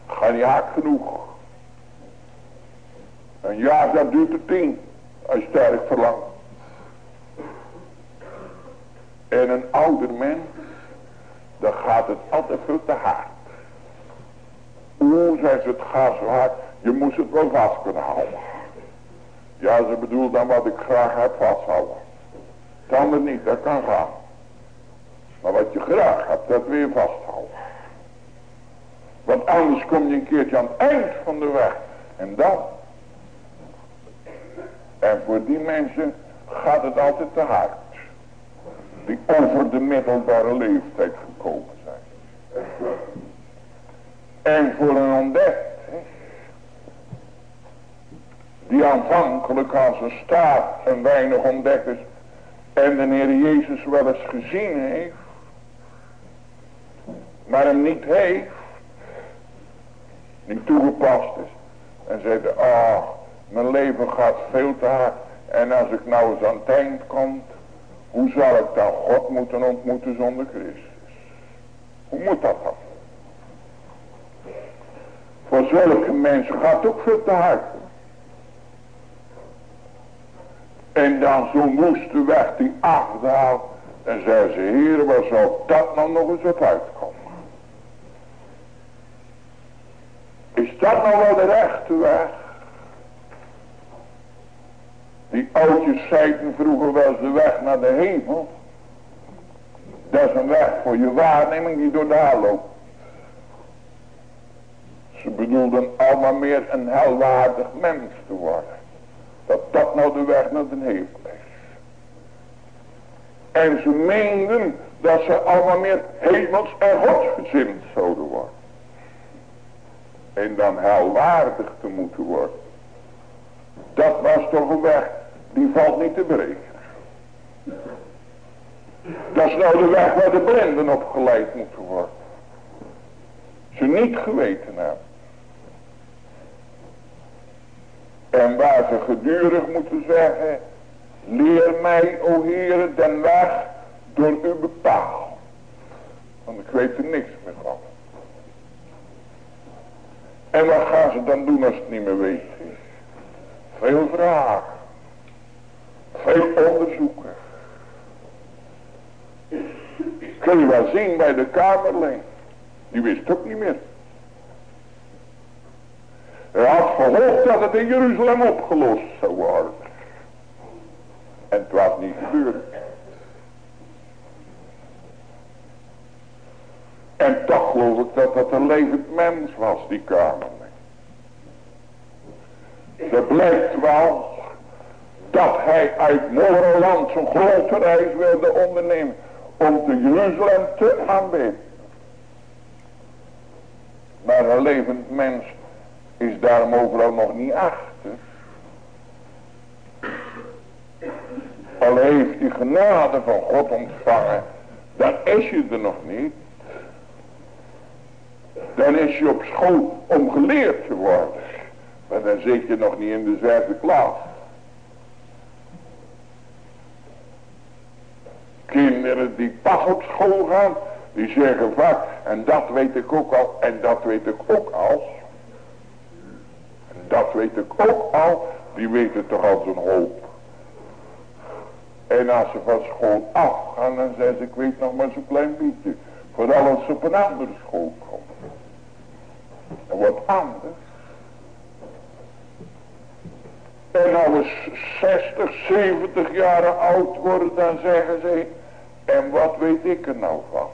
Speaker 2: Ga niet hard genoeg. Een jaar dat duurt er tien. Je sterk verlangt. En een ouder mens. Dan gaat het altijd veel te hard. Oeh, zei ze, het gaat zo hard. Je moest het wel vast kunnen houden. Ja, ze bedoelt dan wat ik graag heb vasthouden. Het niet, dat kan gaan. Maar wat je graag hebt, dat wil je vasthouden. Want anders kom je een keertje aan het eind van de weg. En dan. En voor die mensen gaat het altijd te hard. Die over de middelbare leeftijd gekomen zijn. En voor een ontdekt. Die aanvankelijk als een staat en weinig ontdekkers. En de Heer Jezus wel eens gezien heeft maar hem niet heeft, niet toegepast is. En zei, ah, mijn leven gaat veel te hard. En als ik nou eens aan het eind kom, hoe zal ik dan God moeten ontmoeten zonder Christus? Hoe moet dat dan? Voor zulke mensen gaat ook veel te hard. En dan zo'n woeste weg die afdaalt. En zei ze, Heer, waar zal dat nou nog eens op uitkomen? Is dat nou wel de rechte weg? Die oudjes zeiden vroeger wel de weg naar de hemel. Dat is een weg voor je waarneming die door daar loopt. Ze bedoelden allemaal meer een helwaardig mens te worden. Dat dat nou de weg naar de hemel is. En ze meenden dat ze allemaal meer hemels en godsgezind zouden worden en dan helwaardig te moeten worden. Dat was toch een weg, die valt niet te breken. Dat is nou de weg waar de blinden opgeleid moeten worden. Ze niet geweten hebben. En waar ze gedurig moeten zeggen, leer mij, o Heer, den weg door u bepaald. Want ik weet er niks meer van. En wat gaan ze dan doen als het niet meer weten is? Veel vragen. Veel onderzoeken. Kun je wel zien bij de kamerling. Die wist ook niet meer. Hij had gehoopt dat het in Jeruzalem opgelost zou worden. En het was niet gebeurd. En toch geloof ik dat dat een levend mens was, die kamerling. Het blijkt wel dat hij uit Moreland zo'n grote reis wilde ondernemen om te Jeruzalem te aanbidden. Maar een levend mens is daarom overal nog niet achter. Al heeft die genade van God ontvangen, dan is je er nog niet. Dan is je op school om geleerd te worden. Maar dan zit je nog niet in dezelfde klas. Kinderen die pas op school gaan, die zeggen vaak, en dat weet ik ook al, en dat weet ik ook al. En dat weet ik ook al, die weten toch al zo'n hoop. En als ze van school afgaan, dan zeggen ze, ik weet nog maar zo'n klein beetje. Vooral als ze op een andere school komen. En wat anders. En als ze 60, 70 jaar oud worden, dan zeggen ze, en wat weet ik er nou van?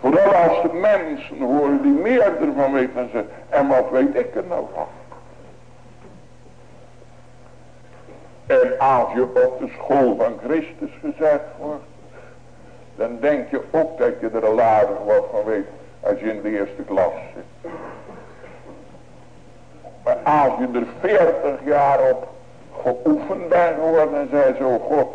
Speaker 2: Vooral als de mensen horen die meer ervan weten dan ze, en wat weet ik er nou van? En als je op de school van Christus gezet wordt, dan denk je ook dat je er al wat van weet als je in de eerste klas zit. Maar als je er veertig jaar op geoefend bent geworden en zei zo, God,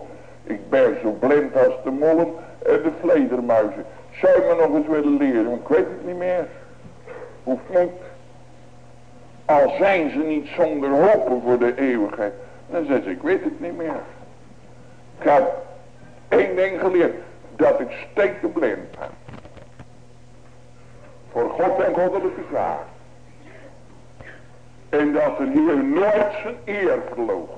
Speaker 2: ik ben zo blind als de mollen en de vledermuizen. Zou je me nog eens willen leren, ik weet het niet meer. Hoeft niet. Al zijn ze niet zonder hopen voor de eeuwigheid. Dan zei ze, ik weet het niet meer. Ik heb één ding geleerd. Dat ik blind ben. Voor God en goddelijke zaken. En dat er hier nooit zijn eer verloog.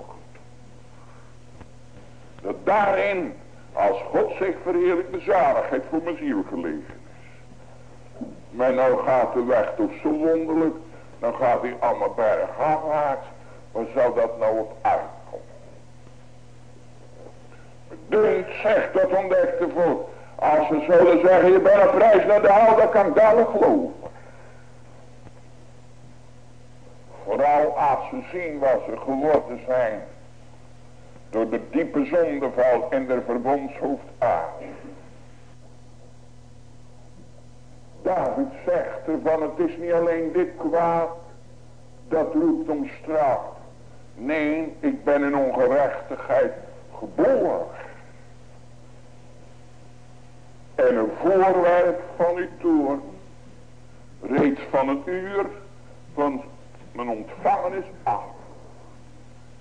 Speaker 2: Dat daarin, als God zich verheerlijk, de zaligheid voor mijn ziel gelegen is. Maar nou gaat de weg toch zo wonderlijk. Dan gaat hij allemaal bergafwaarts. Waar zou dat nou op uitkomen? Dunk zegt dat ontdekte voor. Als ze zullen zeggen, je bent op reis naar de hel, dan kan ik dadelijk geloven. Vooral als ze zien wat ze geworden zijn. Door de diepe zondeval in de verbondshoofd aan. David zegt ervan, het is niet alleen dit kwaad dat roept om straf. Nee, ik ben in ongerechtigheid geboren. En een voorwerp van uw toorn. Reeds van het uur van mijn ontvangenis af.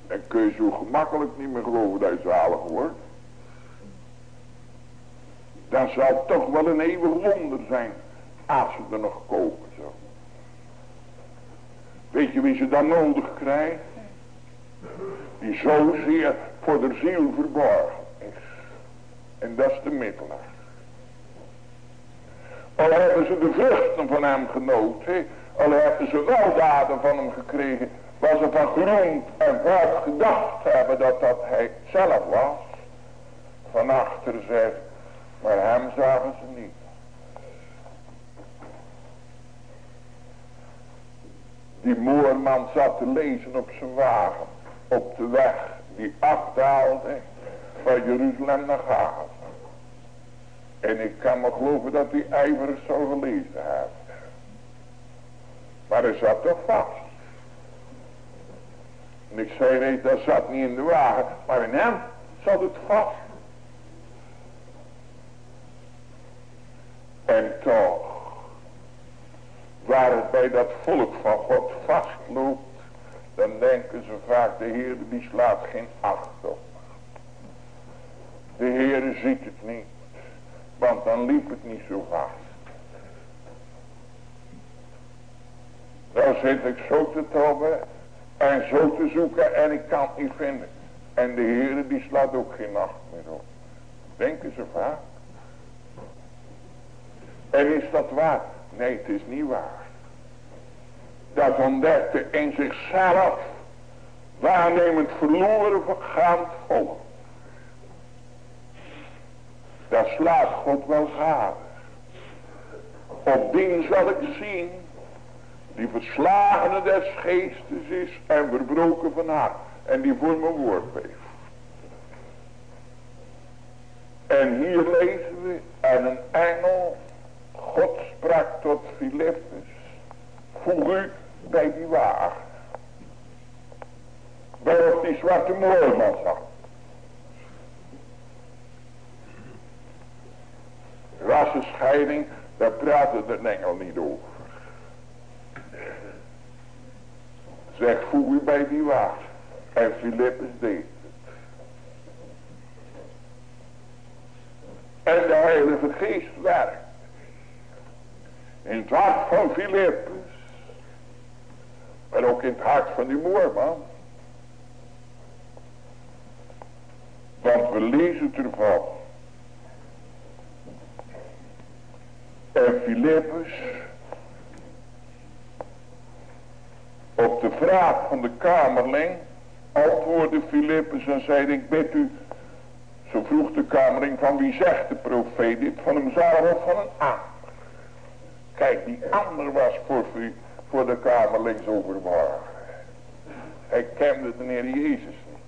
Speaker 2: Dan kun je zo gemakkelijk niet meer geloven dat je zalig wordt. Dan zal het toch wel een eeuwig wonder zijn. Als ze er nog kopen zo. Weet je wie ze dan nodig krijgen? Die zozeer voor de ziel verborgen is. En dat is de middelaar. Al hebben ze de vruchten van hem genoten. Al hebben ze weldaden van hem gekregen. Waar ze van grond en vaart gedacht hebben dat dat hij zelf was. Van achter zegt. Maar hem zagen ze niet. Die moorman zat te lezen op zijn wagen. Op de weg die afdaalde van Jeruzalem naar Gaza. En ik kan me geloven dat hij ijverig zou gelezen hebben. Maar hij zat toch vast. En ik zei, nee, dat zat niet in de wagen, maar in hem zat het vast. En toch waar het bij dat volk van God vastloopt, dan denken ze vaak, de Heer die slaat geen acht op. De Heer ziet het niet, want dan liep het niet zo vast. Dan zit ik zo te tobben en zo te zoeken en ik kan het niet vinden. En de Heer die slaat ook geen nacht meer op. Denken ze vaak. En is dat waar? Nee, het is niet waar. Dat ontdekte in zichzelf waarnemend verloren vergaand volk. Daar slaat God wel gade. Op dien zal ik zien die verslagene des geestes is en verbroken van hart. En die voor mijn woord heeft. En hier lezen we, en een engel, God sprak tot Filippus, voeg u bij die wagen. Waarop die zwarte moorman zat. Rassenscheiding, daar praatte de engel niet over. Zeg, voeg u bij die wagen. En Filippus deed het. En de Heilige Geest werkt. In het hart van Filippus. Maar ook in het hart van die moorman. Want we lezen ervan. En Filippus Op de vraag van de kamerling antwoordde Filippus en zei ik bid u. Zo vroeg de kamerling van wie zegt de profeet dit van hemzelf of van een ander. Kijk die ander was voor, voor de kamerling zo. Hij kende de Heer Jezus niet.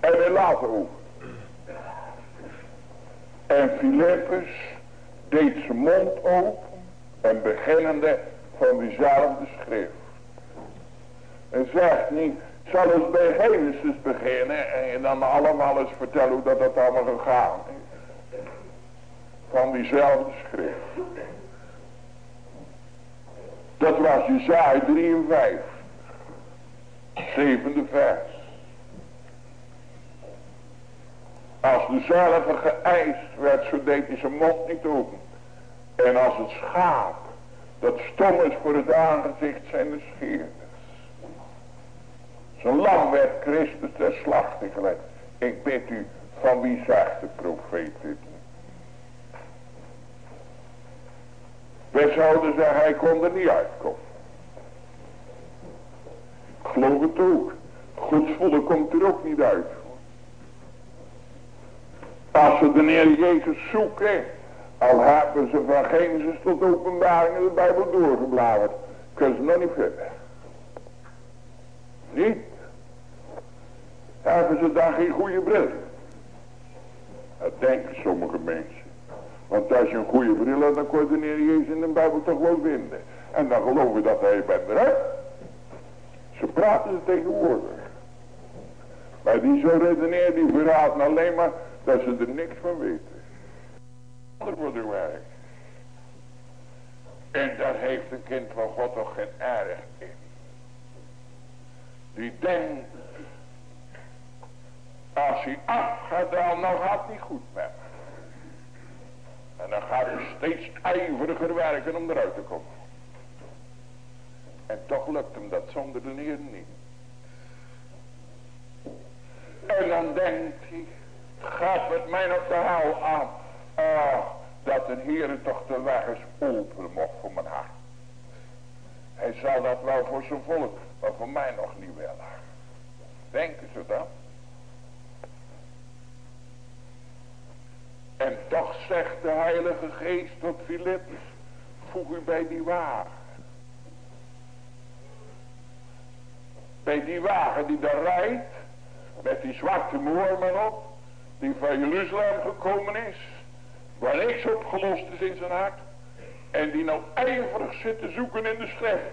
Speaker 2: En hij laat over. En Filippus deed zijn mond open en beginnende van diezelfde schrift. En zegt niet, zal eens bij Genesis beginnen en je dan allemaal eens vertellen hoe dat, allemaal gegaan is. Van diezelfde schrift. Dat was Jezaja 53. Zevende vers. Als dezelfde geëist werd, zo deed hij zijn mond niet open. En als het schaap, dat stom is voor het aangezicht zijn de scheer. Zijn lam werd Christus ter slachte gelegd. Ik bid u, van wie zegt de profeet dit? Wij zouden zeggen, hij kon er niet uitkomen. Ik geloof het ook. Gods volk komt er ook niet uit. Als ze de Heer Jezus zoeken, al hebben ze van Genesis tot openbaring in de Bijbel doorgebladerd, kunnen ze nog niet verder. Niet? Hebben ze dan geen goede bril? Dat denken sommige mensen. Want als je een goede bril hebt, dan kon je de Heer in de Bijbel toch wel vinden. En dan geloven dat hij bent eruit. Ze praten ze tegenwoordig. Maar die zo redeneren, die verraden alleen maar dat ze er niks van weten. En daar heeft een kind van God toch geen erg in. Die denkt als hij dan nou gaat niet goed met me. En dan gaat hij steeds ijveriger werken om eruit te komen. En toch lukt hem dat zonder de Heer niet. En dan denkt hij, gaat met mij nog de hel aan. Ah, dat de Heer toch de weg is open mocht voor mijn hart. Hij zal dat wel voor zijn volk, maar voor mij nog niet willen. Denken ze dat? En toch zegt de Heilige Geest tot Filippus, voeg u bij die wagen. Bij die wagen die daar rijdt, met die zwarte moorman op, die van Jeruzalem gekomen is, waar niks opgelost is in zijn hart, en die nou ijverig zit te zoeken in de schrift,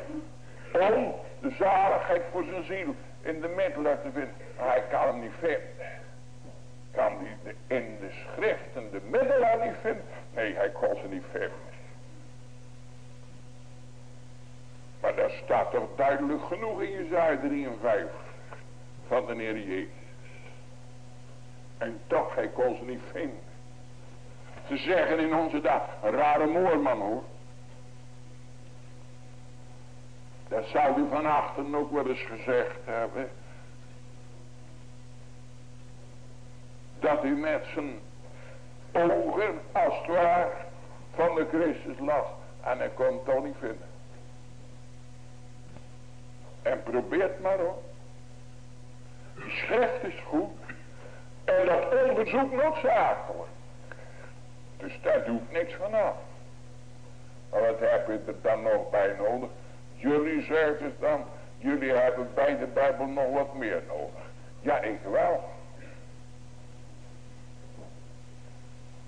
Speaker 2: om de zaligheid voor zijn ziel in de middelen te vinden. Hij kan hem niet vinden kan hij in de schriften de middelen niet vinden. Nee, hij kon ze niet vinden. staat toch duidelijk genoeg in Jezaja 53 van de Heer Jezus. En toch, hij kon ze niet vinden. Ze zeggen in onze dag, rare moorman hoor. Dat zou u van achteren ook wel eens gezegd hebben. Dat u met zijn ogen, als het ware, van de Christus las. En hij kon het toch niet vinden. En probeert maar hoor. Die schrift is goed. En dat onderzoek noodzakelijk. Dus daar doe ik niks van af. Maar wat heb je er dan nog bij nodig? Jullie zeggen dan, jullie hebben bij de Bijbel nog wat meer nodig. Ja, ik wel.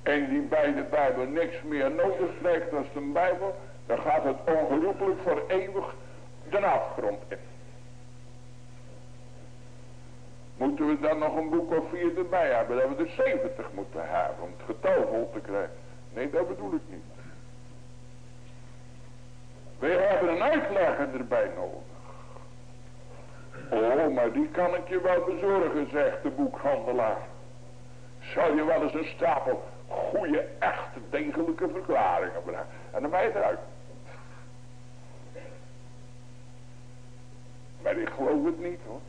Speaker 2: En die bij de Bijbel niks meer nodig krijgt als de Bijbel, dan gaat het ongeroepelijk voor eeuwig de afgrond in. Moeten we dan nog een boek of vier erbij hebben, dat we er 70 moeten hebben om het getal vol te krijgen? Nee, dat bedoel ik niet. We hebben een uitlegger erbij nodig. Oh, maar die kan ik je wel bezorgen, zegt de boekhandelaar. Zou je wel eens een stapel goede, echte, degelijke verklaringen brengen. En dan ben je eruit. Maar ik geloof het niet hoor.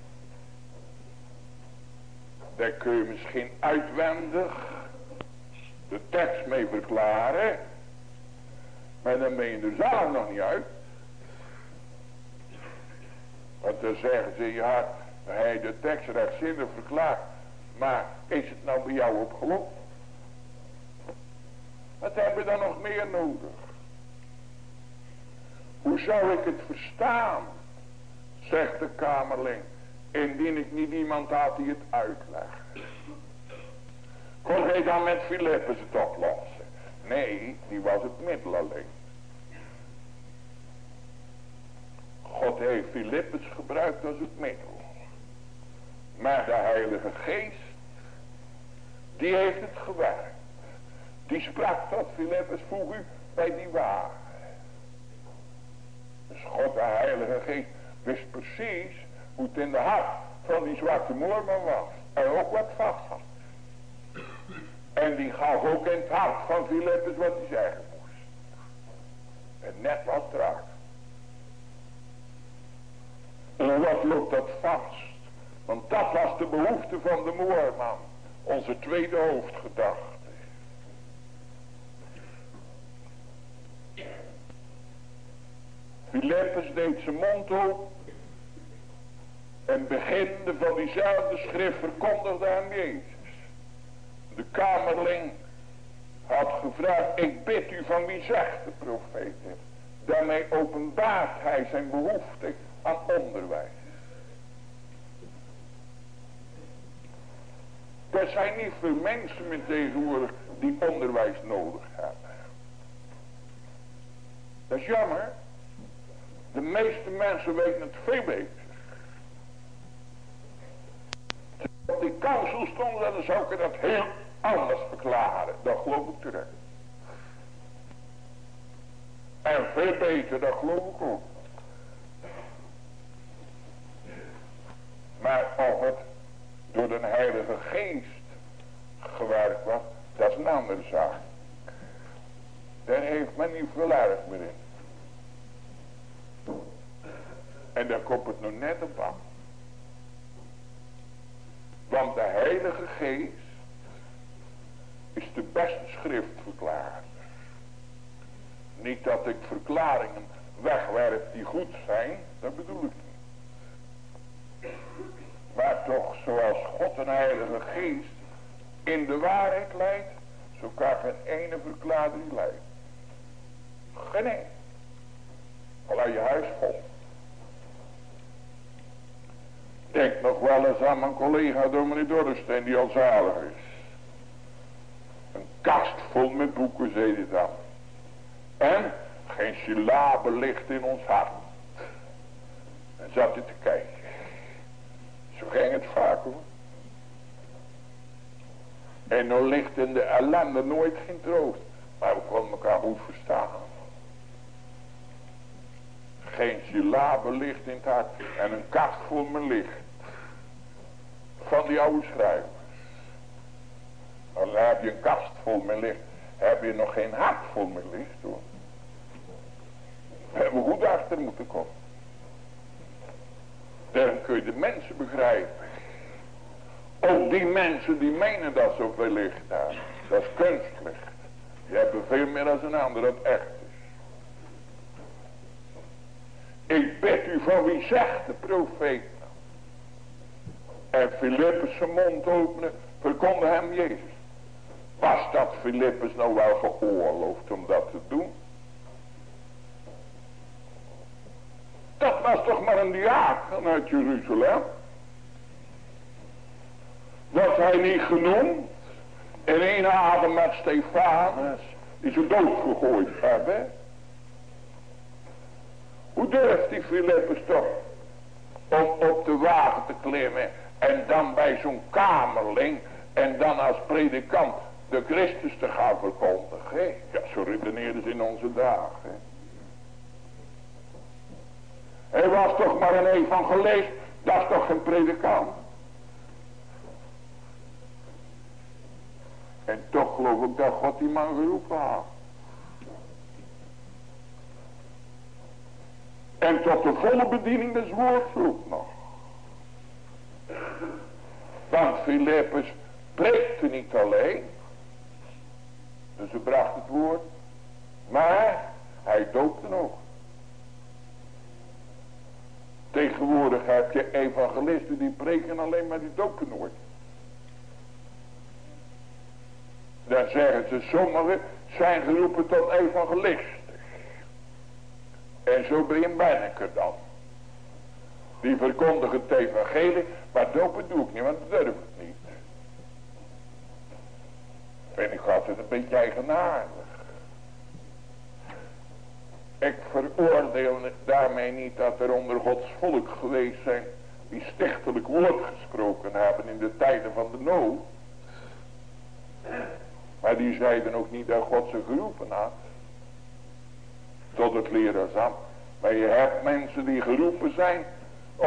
Speaker 2: Daar kun je misschien uitwendig de tekst mee verklaren. Maar dan ben je er zelf nog niet uit. Want dan zeggen ze, ja, hij de tekst rechtzinnig verklaart. Maar is het nou bij jou opgelost? Wat hebben we dan nog meer nodig? Hoe zou ik het verstaan? Zegt de kamerling. Indien ik niet iemand had die het uitlegt. Kon hij dan met Filippus het oplossen? Nee, die was het middel alleen. God heeft Filippus gebruikt als het middel. Maar de Heilige Geest, die heeft het gewerkt. Die sprak tot Filippus, voeg u bij die waarheid. Dus God, de Heilige Geest, wist precies het in de hart van die zwarte moorman was. En ook wat vast had. En die gaf ook in het hart van Filippus wat hij zeggen moest. En net wat traag. En wat loopt dat vast? Want dat was de behoefte van de moorman. Onze tweede hoofdgedachte. Filippus deed zijn mond op. En beginnende van diezelfde schrift verkondigde aan Jezus. De kamerling had gevraagd, ik bid u van wie zegt de profeet. Daarmee openbaart hij zijn behoefte aan onderwijs. Er zijn niet veel mensen met tegenwoordig die onderwijs nodig hebben. Dat is jammer. De meeste mensen weten het veel beter. Op die kansel stond, dan zou ik dat heel anders verklaren. Dat geloof ik terecht. En veel beter, dat geloof ik ook. Maar of het door de Heilige Geest gewerkt was, dat is een andere zaak. Daar heeft men niet veel erg meer in. En daar komt het nog net op aan. Want de Heilige Geest is de beste schriftverklarer. Niet dat ik verklaringen wegwerf die goed zijn, dat bedoel ik niet. Maar toch, zoals God een Heilige Geest in de waarheid leidt, zo kan geen ene verklaring leiden. Geen één. Je huis vol. Denk nog wel eens aan mijn collega dominee Dorresteen die al zalig is. Een kast vol met boeken, zei hij dan. En geen syllabe ligt in ons hart. En zat hij te kijken. Zo ging het vaak hoor. En nu ligt in de ellende nooit geen troost. Maar we konden elkaar goed verstaan. geen syllabe in het hart en een kast voor mijn licht. Van die oude schrijvers. Dan heb je een kast vol met licht. Heb je nog geen hart vol met licht hoor. We hebben goed achter moeten komen. Dan kun je de mensen begrijpen. Ook die mensen die menen dat ze veel licht hebben. Dat is kunstlicht. Die hebben veel meer dan een ander dat echt is. Ik bid u van wie zegt de profeet. En Filippus zijn mond openen, verkonde hem Jezus. Was dat Filippus nou wel geoorloofd om dat te doen? Dat was toch maar een diaken uit Jeruzalem? Was hij niet genoemd? In één adem met Stefanus, die ze doodgegooid hebben. Hoe durft die Filippus toch om op de wagen te klimmen en dan bij zo'n kamerling en dan als predikant de Christus te gaan verkondigen. Ja, zo redeneerden ze in onze dagen. Hij was toch maar een evangelist, dat is toch geen predikant. En toch geloof ik dat God die man geroepen had. En tot de volle bediening des woords roept nog. Want Filippus preekte niet alleen. Dus hij bracht het woord. Maar hij doopte nog. Tegenwoordig heb je evangelisten die preken alleen maar die dopen nooit. Dan zeggen ze, sommigen zijn geroepen tot evangelisten. En zo ben je Benneke dan. Die verkondigen het evangelie, maar dopen doe ik niet, want dat durf ik niet. Vind ik altijd een beetje eigenaardig. Ik veroordeel daarmee niet dat er onder Gods volk geweest zijn die stichtelijk woord gesproken hebben in de tijden van de nood. Maar die zeiden ook niet dat God ze geroepen had. Tot het leraarschap. Maar je hebt mensen die geroepen zijn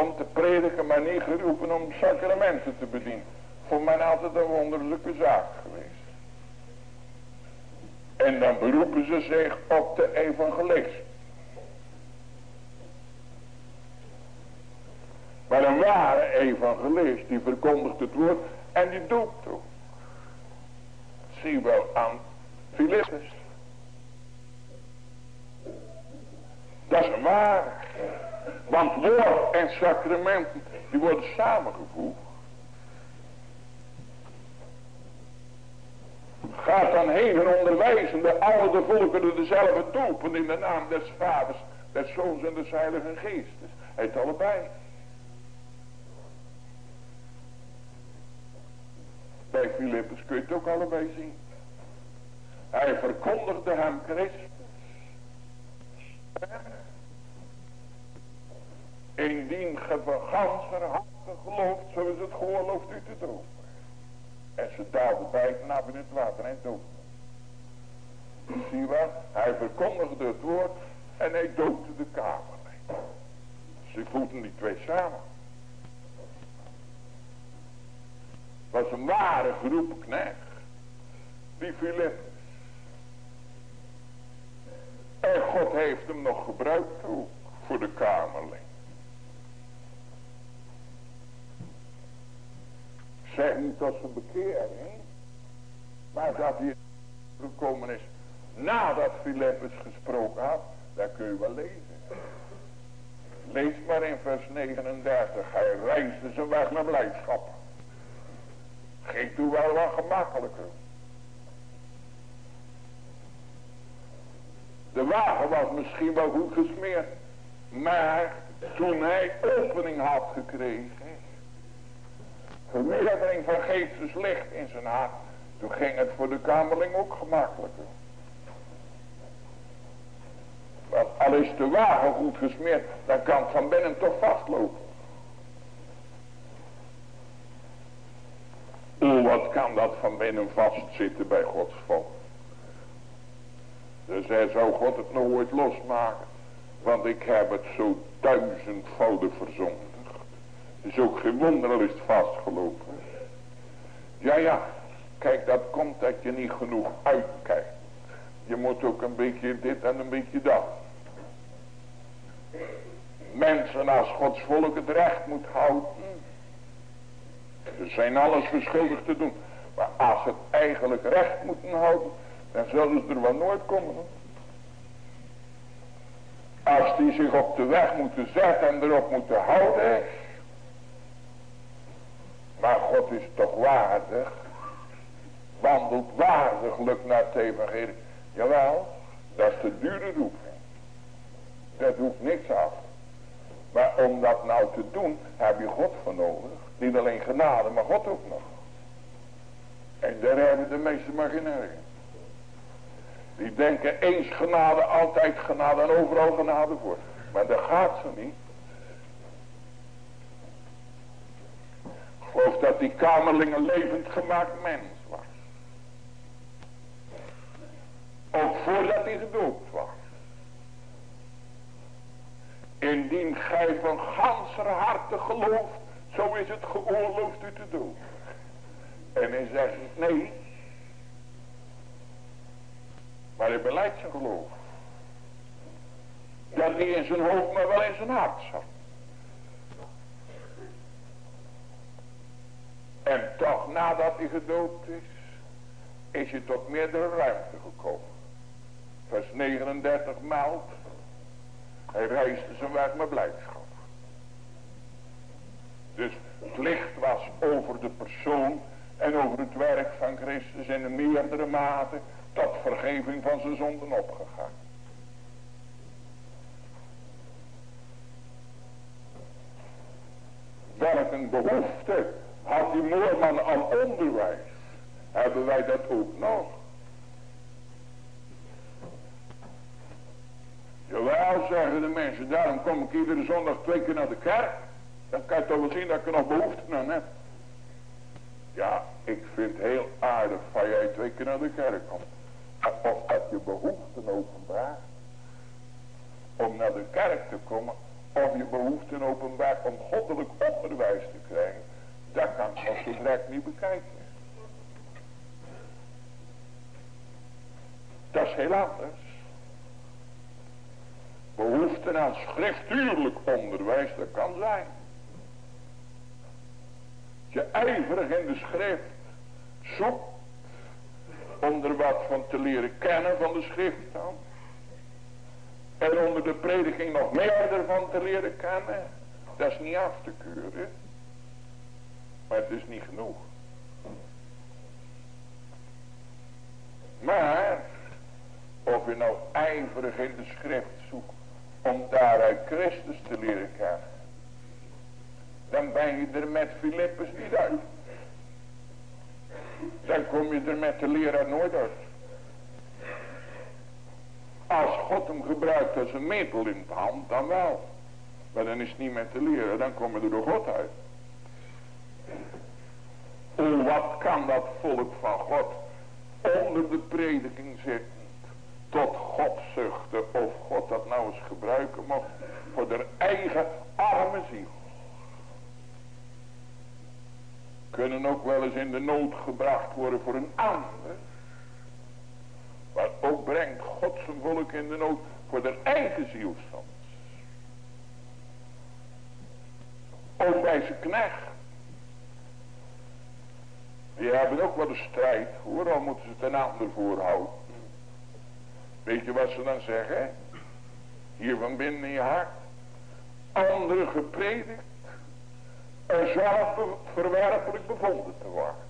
Speaker 2: om te prediken, maar niet geroepen om sacramenten te bedienen. Voor mij altijd een wonderlijke zaak geweest. En dan beroepen ze zich op de evangelist. Maar een ware evangelist die verkondigt het woord en die doet ook. Zie wel aan Philippus. Dat is waar. Want woord en sacramenten die worden samengevoegd. Gaat dan heen en onderwijzende alle de volkeren dezelfde topen in de naam des vaders, des zoons en des heiligen geestes. Het allebei. Bij Filippus kun je het ook allebei zien. Hij verkondigde hem Christus. Indien ge van ganser harte gelooft, zullen ze het geoorloofd u te dopen. En ze daalden bij naar in het water en doopten. Zie wat? Hij verkondigde het woord en hij doopte de kamer. Ze voelden die twee samen. was een ware groepknecht. Die Philippus. En God heeft hem nog gebruikt ook voor de kamerling. Zeg niet tot zijn bekering. Maar dat hij gekomen is nadat Philippus gesproken had. Dat kun je wel lezen. Lees maar in vers 39. Hij reisde zijn weg naar blijdschap. Ging toen wel wat gemakkelijker. De wagen was misschien wel goed gesmeerd. Maar toen hij opening had gekregen. Vermeerdering van geesteslicht in zijn hart. Toen ging het voor de kamerling ook gemakkelijker. Want al is de wagen goed gesmeerd. Dan kan het van binnen toch vastlopen. O, wat kan dat van binnen vastzitten bij Gods volk. Dus hij zou God het nooit losmaken. Want ik heb het zo duizendvoudig verzondigd. Is ook geen wonder al is het vastgelopen. Ja, ja. Kijk, dat komt dat je niet genoeg uitkijkt. Je moet ook een beetje dit en een beetje dat. Mensen als Gods volk het recht moet houden. Ze zijn alles verschuldigd te doen. Maar als ze het eigenlijk recht moeten houden. Dan zullen ze er wel nooit komen. Als die zich op de weg moeten zetten en erop moeten houden. Maar God is toch waardig. Wandelt waardiglijk naar het evangelie. Jawel, dat is de dure roeping. Dat hoeft niks af. Maar om dat nou te doen, heb je God voor nodig. Niet alleen genade, maar God ook nog. En daar hebben de meeste maar. Die denken eens genade, altijd genade en overal genade voor. Maar dat gaat zo niet. Geloof dat die kamerling een levend gemaakt mens was. Ook voordat hij gedoopt was. Indien gij van ganser harte gelooft, zo is het geoorloofd u te doen. En hij zegt nee. Maar hij beleidt zijn geloof. Dat niet in zijn hoofd, maar wel in zijn hart zat. En toch nadat hij gedoopt is, is hij tot meerdere ruimte gekomen. Vers 39 meldt, hij reisde zijn weg met blijdschap. Dus het licht was over de persoon en over het werk van Christus in meerdere mate tot vergeving van zijn zonden opgegaan. Welk een behoefte had die moorman aan onderwijs. Hebben wij dat ook nog? Jawel, zeggen de mensen, daarom kom ik iedere zondag twee keer naar de kerk. Dan kan je toch wel zien dat ik er nog behoefte aan heb. Ja, ik vind het heel aardig van jij twee keer naar de kerk komt. Of dat je behoeften openbaar. Om naar de kerk te komen. Of je behoeften openbaar om goddelijk onderwijs te krijgen. Dat kan zo direct niet bekijken. Dat is heel anders. Behoefte aan schriftuurlijk onderwijs, dat kan zijn. Je ijverig in de schrift zoekt om er wat van te leren kennen van de schrift dan. En onder de prediking nog meer ervan te leren kennen. Dat is niet af te keuren. Maar het is niet genoeg. Maar, of je nou ijverig in de schrift zoekt om daaruit Christus te leren kennen. Dan ben je er met Filippus niet uit. Dan kom je er met de leraar nooit uit. Als God hem gebruikt als een middel in de hand, dan wel. Maar dan is het niet met de leraar, dan kom je er door God uit. Wat kan dat volk van God onder de prediking zitten tot godzuchten of God dat nou eens gebruiken mocht voor de eigen arme ziel. Kunnen ook wel eens in de nood gebracht worden voor een ander. Maar ook brengt God zijn volk in de nood voor de eigen ziel soms. Ook bij zijn knecht. Die hebben ook wel een strijd hoor, al moeten ze het een ander voorhouden. Weet je wat ze dan zeggen? Hier van binnen in je hart. Anderen gepredikt. En zelf verwerpelijk bevonden te worden.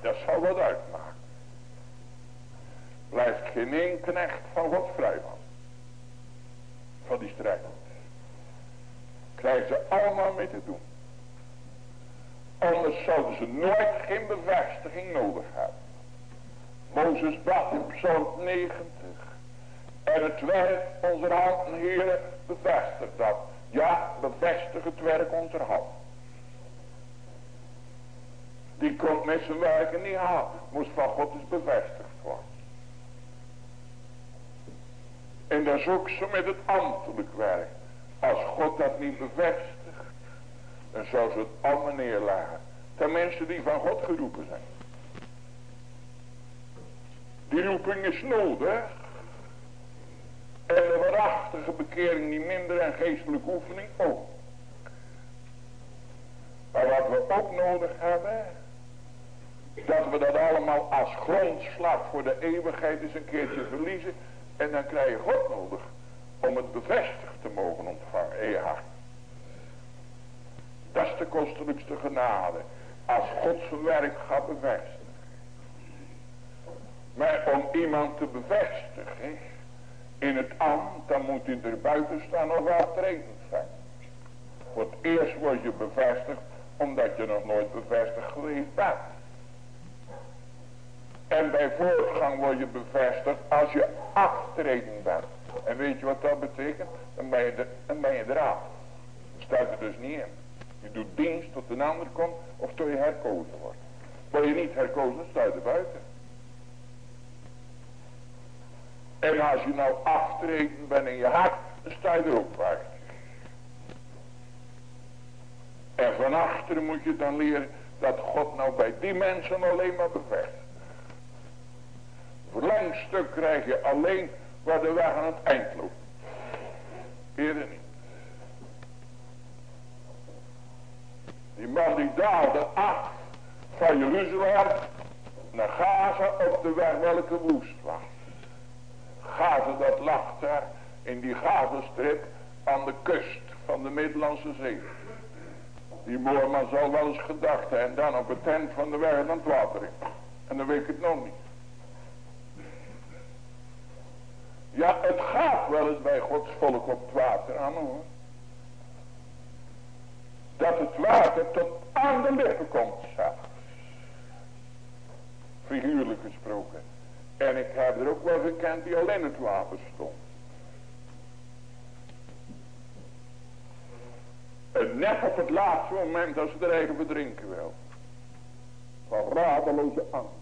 Speaker 2: Dat zal wat uitmaken. Blijft geen één knecht van God vrij van. Van die strijd. Krijgen ze allemaal mee te doen. Anders zouden ze nooit geen bevestiging nodig hebben. Mozes bad in Psalm 90. En het werk onze handen, heren, bevestigt dat. Ja, bevestig het werk onze handen. Die komt met zijn werken niet aan. Moest van God eens bevestigd worden. En dat is zo met het ambtelijk werk. Als God dat niet bevestigt, dan zou ze het allemaal neerleggen. De mensen die van God geroepen zijn. Die roeping is nodig. En de waarachtige bekering niet minder en geestelijke oefening ook. Maar wat we ook nodig hebben, dat we dat allemaal als grondslag voor de eeuwigheid eens een keertje verliezen. En dan krijg je God nodig om het bevestigd te mogen ontvangen. Ja. Dat is de kostelijkste genade. Als God zijn werk gaat bevestigen. Maar om iemand te bevestigen in het ambt, dan moet hij er buiten staan of aftredend zijn. Voor het eerst word je bevestigd omdat je nog nooit bevestigd geweest bent. En bij voortgang word je bevestigd als je aftreden bent. En weet je wat dat betekent? Dan ben je, er, dan ben je eraf. Staat er dus niet in. Doet dienst tot een ander komt of tot je herkozen wordt. Word je niet herkozen, sta je er buiten. En als je nou aftreden bent in je hart, dan sta je er ook buiten. En van achteren moet je dan leren dat God nou bij die mensen alleen maar bevestigt. Verlengstuk krijg je alleen waar de weg aan het eind loopt. Eerder niet. Die man die daalde af van Jeruzalem naar Gaza op de weg welke woest was. Gaza dat lag daar in die Gazastrip aan de kust van de Middellandse Zee. Die moorman zal wel eens gedacht en dan op het tent van de weg aan het water in. En dan weet ik het nog niet. Ja, het gaat wel eens bij Gods volk op het water aan hoor. Dat het water tot aan de lippen komt zelfs. Figuurlijk gesproken. En ik heb er ook wel gekend die alleen het water stond. En net op het laatste moment als ze er even verdrinken wil. Van radeloze angst.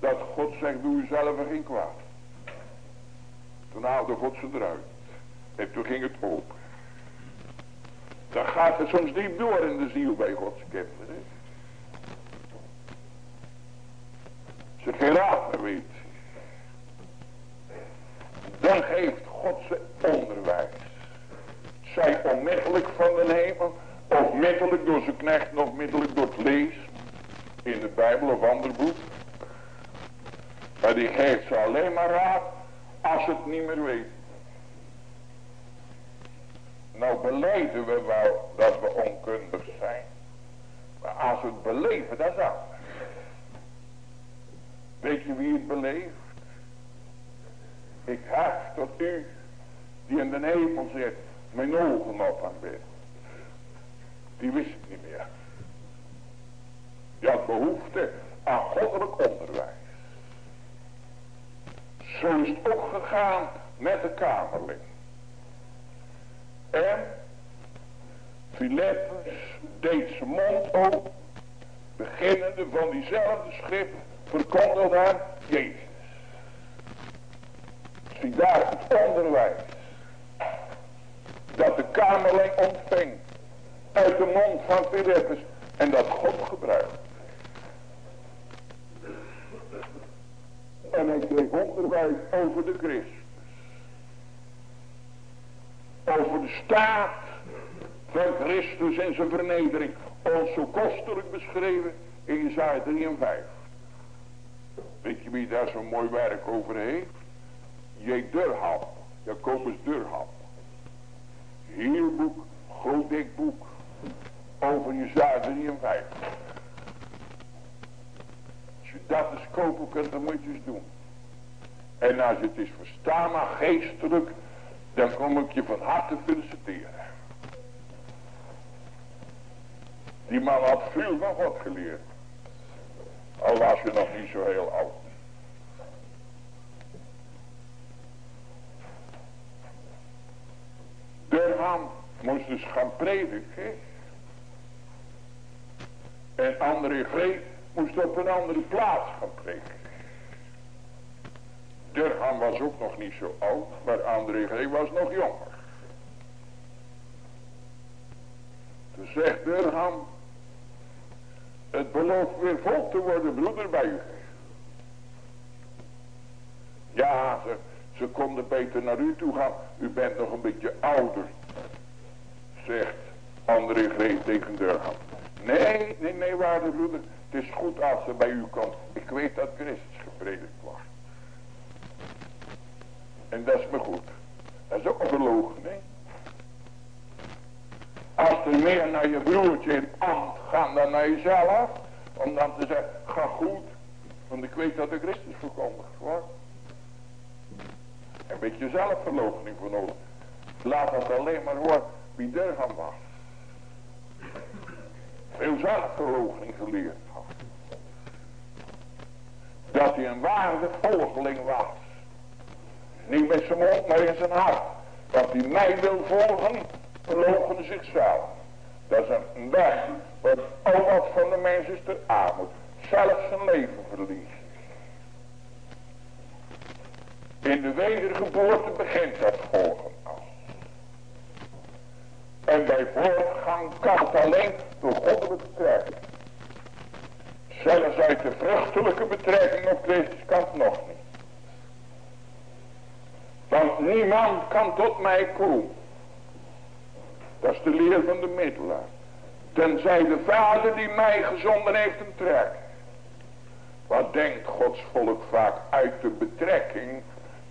Speaker 2: Dat God zegt, doe jezelf geen kwaad. Toen haalde God ze eruit. En toen ging het open. Dan gaat het soms diep door in de ziel bij Gods kinderen. Ze geen raad meer weet. Dan geeft God ze onderwijs. Zij onmiddellijk van de hemel. Of middelijk door zijn knecht. Of middelijk door het lezen. In de Bijbel of ander boek. Maar die geeft ze alleen maar raad als het niet meer weet. Nou beleiden we wel dat we onkundig zijn. Maar als we het beleven, dat is anders. Weet je wie het beleeft? Ik heb tot u, die in de hemel zit, mijn ogen op bid. Die wist het niet meer. Je had behoefte aan goddelijk onderwijs. Zo is het ook gegaan met de kamerling. En Philippus deed zijn mond open. Beginnende van diezelfde schrift verkondigde aan Jezus. Zie daar het onderwijs. Dat de kamerling ontving. Uit de mond van Philippus. En dat God gebruikt. En hij kreeg onderwijs over de Christus. Over de staat van Christus en zijn vernedering. Ons zo kostelijk beschreven in Isaiah 53. Weet je wie daar zo'n mooi werk over heeft? J. Durham. Jacobus groot dik boek. Over Isaiah 53 je dat eens kopen kunt, dan moet je eens doen. En als het is verstaan, maar geestelijk, dan kom ik je van harte feliciteren. Die man had veel van God geleerd. Al was je nog niet zo heel oud. Durham moest dus gaan prediken. En André Greet moest op een andere plaats gaan preken. Durham was ook nog niet zo oud, maar André G. was nog jonger. Toen zegt Durham, het belooft weer vol te worden, broeder, bij u. Ja, ze, ze konden beter naar u toe gaan. U bent nog een beetje ouder. Zegt André Greet tegen Durham. Nee, nee, nee, waarde broeder. Het is goed als ze bij u komt. Ik weet dat Christus gepredikt wordt. En dat is me goed. Dat is ook een nee? Als er meer naar je broertje in ambt gaan dan naar jezelf. Om dan te zeggen, ga goed. Want ik weet dat de Christus verkondigd wordt. Een beetje zelfverloochening voor nodig. Laat dat alleen maar horen wie Durham was. Veel zelfverloochening geleerd had. Dat hij een waarde volgeling was. Niet met zijn mond, maar in zijn hart. Dat hij mij wil volgen, verloochenen zichzelf. Dat is een weg wat al wat van de mensen is ter armoed. Zelfs zijn leven verliest. In de wedergeboorte begint dat volgen. En bij voortgang kan het alleen door goddelijke betrekking. Zelfs uit de vruchtelijke betrekking op Christus kan het nog niet. Want niemand kan tot mij komen. Dat is de leer van de middelaar. Tenzij de vader die mij gezonden heeft hem trekt. Wat denkt Gods volk vaak uit de betrekking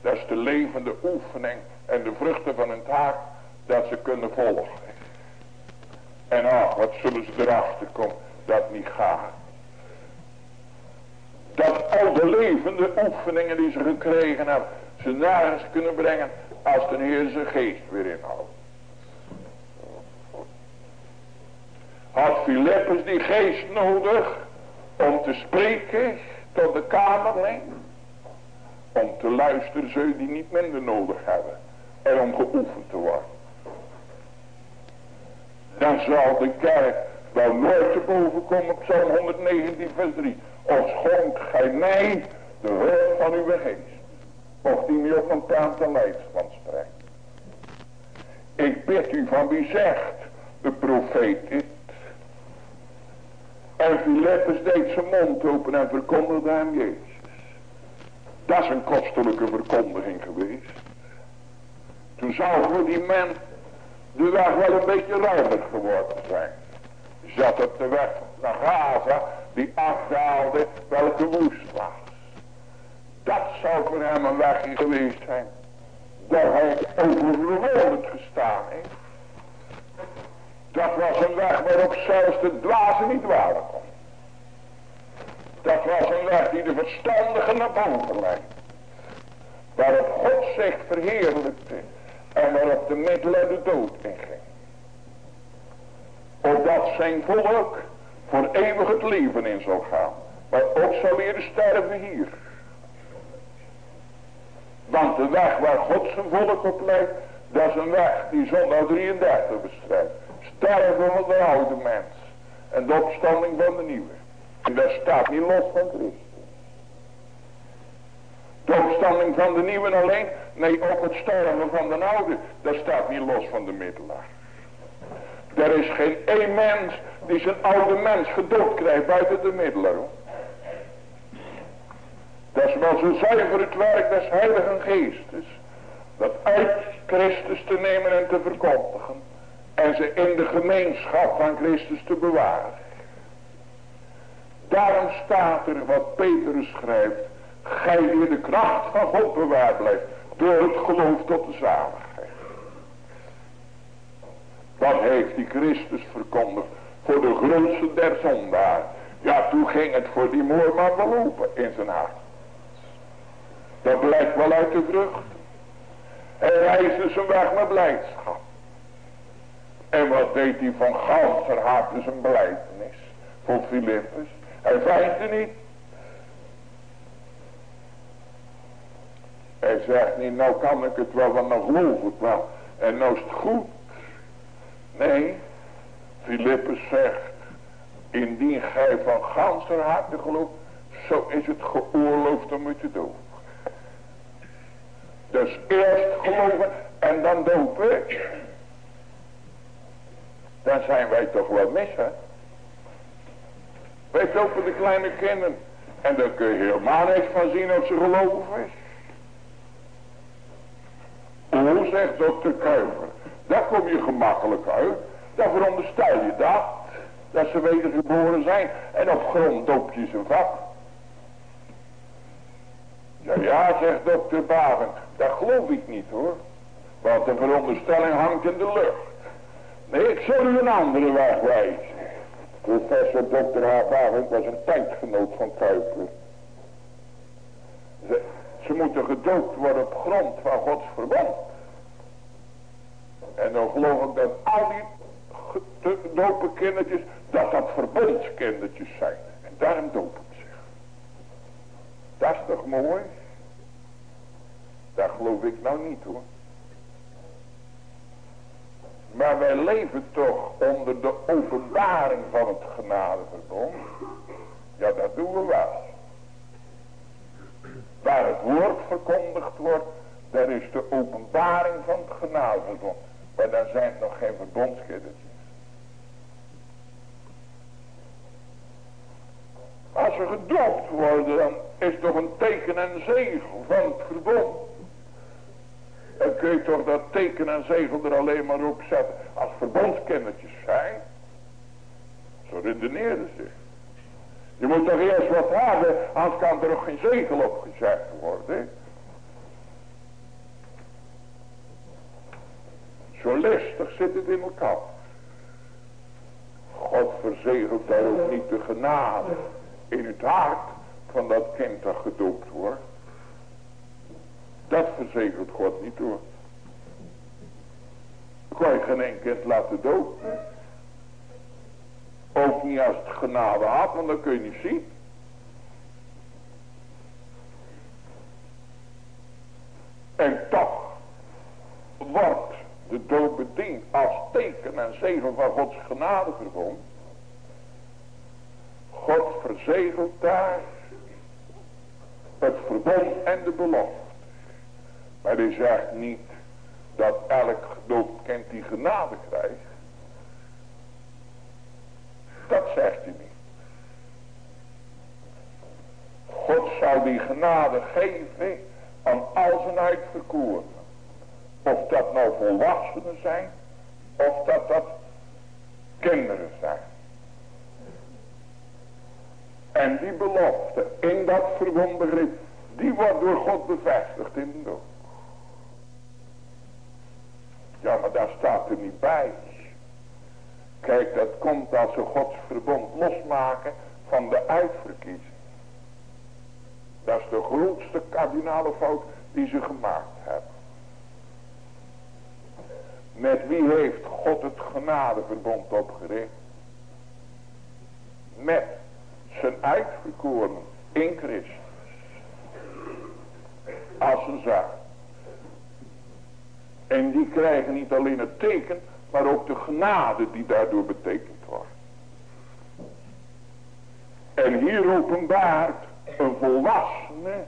Speaker 2: dat is de levende oefening en de vruchten van het hart dat ze kunnen volgen. En ach, wat zullen ze erachter komen dat niet gaat. Dat al de levende oefeningen die ze gekregen hebben, ze nergens kunnen brengen als de Heer zijn geest weer inhoudt. Had Filippus die geest nodig om te spreken tot de kamerling? Om te luisteren zul die niet minder nodig hebben. En om geoefend te worden. Dan zal de kerk wel nooit te boven komen op Psalm 119 vers 3. Of schonk gij mij de hulp van uw geest. Of die mij op een taal en leidsman spreekt. Ik bid u van wie zegt de profeet dit. En Filippus deed zijn mond open en verkondigde hem Jezus. Dat is een kostelijke verkondiging geweest. Toen zou voor die man de weg wel een beetje ruimer geworden zijn. Zat op de weg naar Gaza die afdaalde welke woest was. Dat zou voor hem een weg geweest zijn. Dat hij overwonend gestaan heeft. Dat was een weg waarop zelfs de dwazen niet waren kon. Dat was een weg die de verstandigen naar boven leidt. Waarop God zich verheerlijkte. En waarop de middelen de dood inging. Opdat zijn volk voor eeuwig het leven in zou gaan. Maar ook zou leren sterven hier. Want de weg waar God zijn volk op leidt. Dat is een weg die zondag 33 bestrijdt. Sterven van de oude mens. En de opstanding van de nieuwe. En dat staat niet los van Christus. De opstanding van de nieuwe alleen. Nee, ook het sterven van de oude. Dat staat niet los van de middelaar. Er is geen één mens die zijn oude mens gedood krijgt buiten de middelaar. Dat is wel zo zuiver het werk des heiligen geestes. Dat uit Christus te nemen en te verkondigen. En ze in de gemeenschap van Christus te bewaren. Daarom staat er wat Petrus schrijft. Gij die de kracht van God bewaard blijft. Door het geloof tot de zaligheid. Wat heeft die Christus verkondigd? Voor de grootste der zondaar. Ja, toen ging het voor die moorman wel open in zijn hart. Dat blijkt wel uit de vrucht. Hij reisde zijn weg met blijdschap. En wat deed hij van ganser harte zijn beleidenis voor Filippus? Hij vijfde niet. Hij zegt niet, nou kan ik het wel, want nou geloof ik wel. En nou is het goed. Nee, Filippus zegt, indien gij van ganser harte gelooft, zo is het geoorloofd om u te doen. Dus eerst geloven en dan dopen. Dan zijn wij toch wel mis, hè? Wij dopen de kleine kinderen. En dan kun je helemaal niks van zien of ze geloven is. Hoe zegt dokter Kuiper. Daar kom je gemakkelijk uit. Dan veronderstel je dat. Dat ze wedergeboren zijn. En op grond doop je ze vast. Ja, ja, zegt dokter Baven. Dat geloof ik niet hoor. Want de veronderstelling hangt in de lucht. Nee, ik zal u een andere weg wijzen. Professor Dr. H. Was een tijdgenoot van Kuiper. Ze, ze moeten gedoopt worden op grond van Gods verbond. En dan geloof ik dat al die gedopen kindertjes, dat dat verbondskindertjes zijn. En daarom dopen ze zich. Dat is toch mooi? Dat geloof ik nou niet hoor. Maar wij leven toch onder de openbaring van het genadeverbond. Ja, dat doen we wel. Waar het woord verkondigd wordt, daar is de openbaring van het genadeverbond. Maar dan zijn nog geen verbondskindertjes. Als ze gedoopt worden, dan is toch een teken en zegel van het verbond. Dan kun je toch dat teken en zegel er alleen maar op zetten als verbondskindertjes zijn. Zo redeneerden ze. Je moet toch eerst wat hebben, anders kan er nog geen zegel op gezet worden. Zo listig zit het in elkaar. God verzegelt daar ook niet de genade in het hart van dat kind dat gedoopt wordt. Dat verzegelt God niet hoor. Kan je geen kind laten dopen. Ook niet als het genade had, want dan kun je niet zien. En toch wordt de dood bediend als teken en zegel van Gods genadeverbond. God verzegelt daar het verbond en de belofte. Maar hij zegt niet dat elk gedoopt kind die genade krijgt. Dat zegt hij niet. God zal die genade geven aan al zijn uitverkorenen. Of dat nou volwassenen zijn. Of dat dat kinderen zijn. En die belofte in dat verbondbegrip. Die wordt door God bevestigd in de dood. Ja, maar daar staat er niet bij. Kijk, dat komt als ze Gods verbond losmaken van de uitverkiezing. Dat is de grootste kardinale fout die ze gemaakt hebben. Met wie heeft God het genadeverbond opgericht? Met zijn uitverkoren in Christus. Als een zaak. En die krijgen niet alleen het teken, maar ook de genade die daardoor betekend wordt. En hier openbaart een volwassene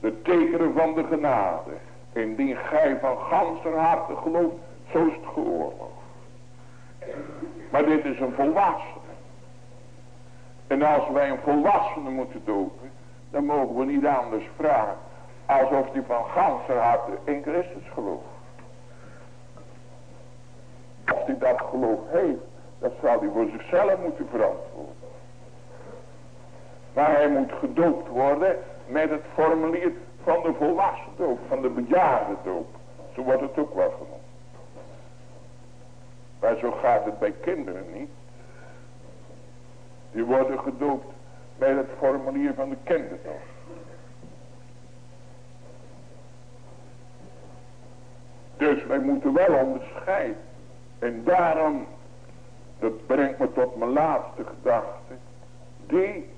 Speaker 2: de tekenen van de genade. Indien gij van ganser harte gelooft, zo is het geoorloofd. Maar dit is een volwassene. En als wij een volwassene moeten dopen, dan mogen we niet anders vragen. Alsof die van ganser harte in Christus gelooft. Als hij dat geloof heeft, dat zal hij voor zichzelf moeten verantwoorden. Maar hij moet gedoopt worden met het formulier van de volwassen doop, van de bejaarde doop. Zo wordt het ook wel genoemd. Maar zo gaat het bij kinderen niet. Die worden gedoopt met het formulier van de kinderdoop. Dus wij moeten wel onderscheiden. En daarom, dat brengt me tot mijn laatste gedachte. Die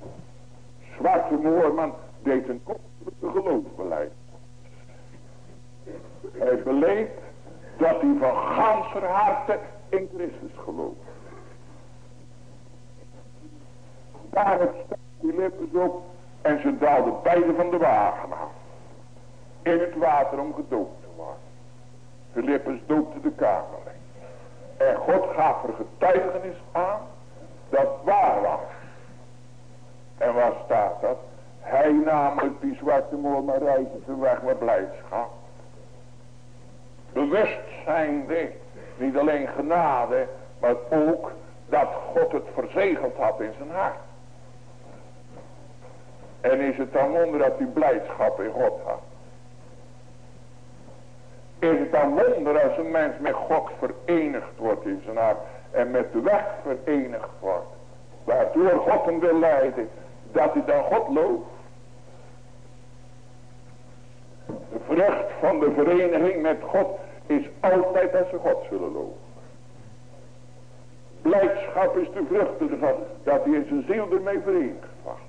Speaker 2: zwarte moorman deed een kostelijke geloofsbeleid. Hij beleed dat hij van ganser harte in Christus gelooft. Daar die lippen op en ze daalden beide van de wagen af. in het water om gedoopt te worden. Filippus doopte de kamer. En God gaf er getuigenis aan dat waar was. En waar staat dat? Hij namelijk die zwarte moor reizen weg met blijdschap. Bewust zijnde, niet alleen genade, maar ook dat God het verzegeld had in zijn hart. En is het dan wonder dat hij blijdschap in God had. Is het dan wonder als een mens met God verenigd wordt in zijn hart. En met de weg verenigd wordt. Waardoor God hem wil leiden. Dat hij dan God looft. De vrucht van de vereniging met God is altijd dat ze God zullen loven. Blijdschap is de vrucht ervan dat hij in zijn ziel ermee verenigd was.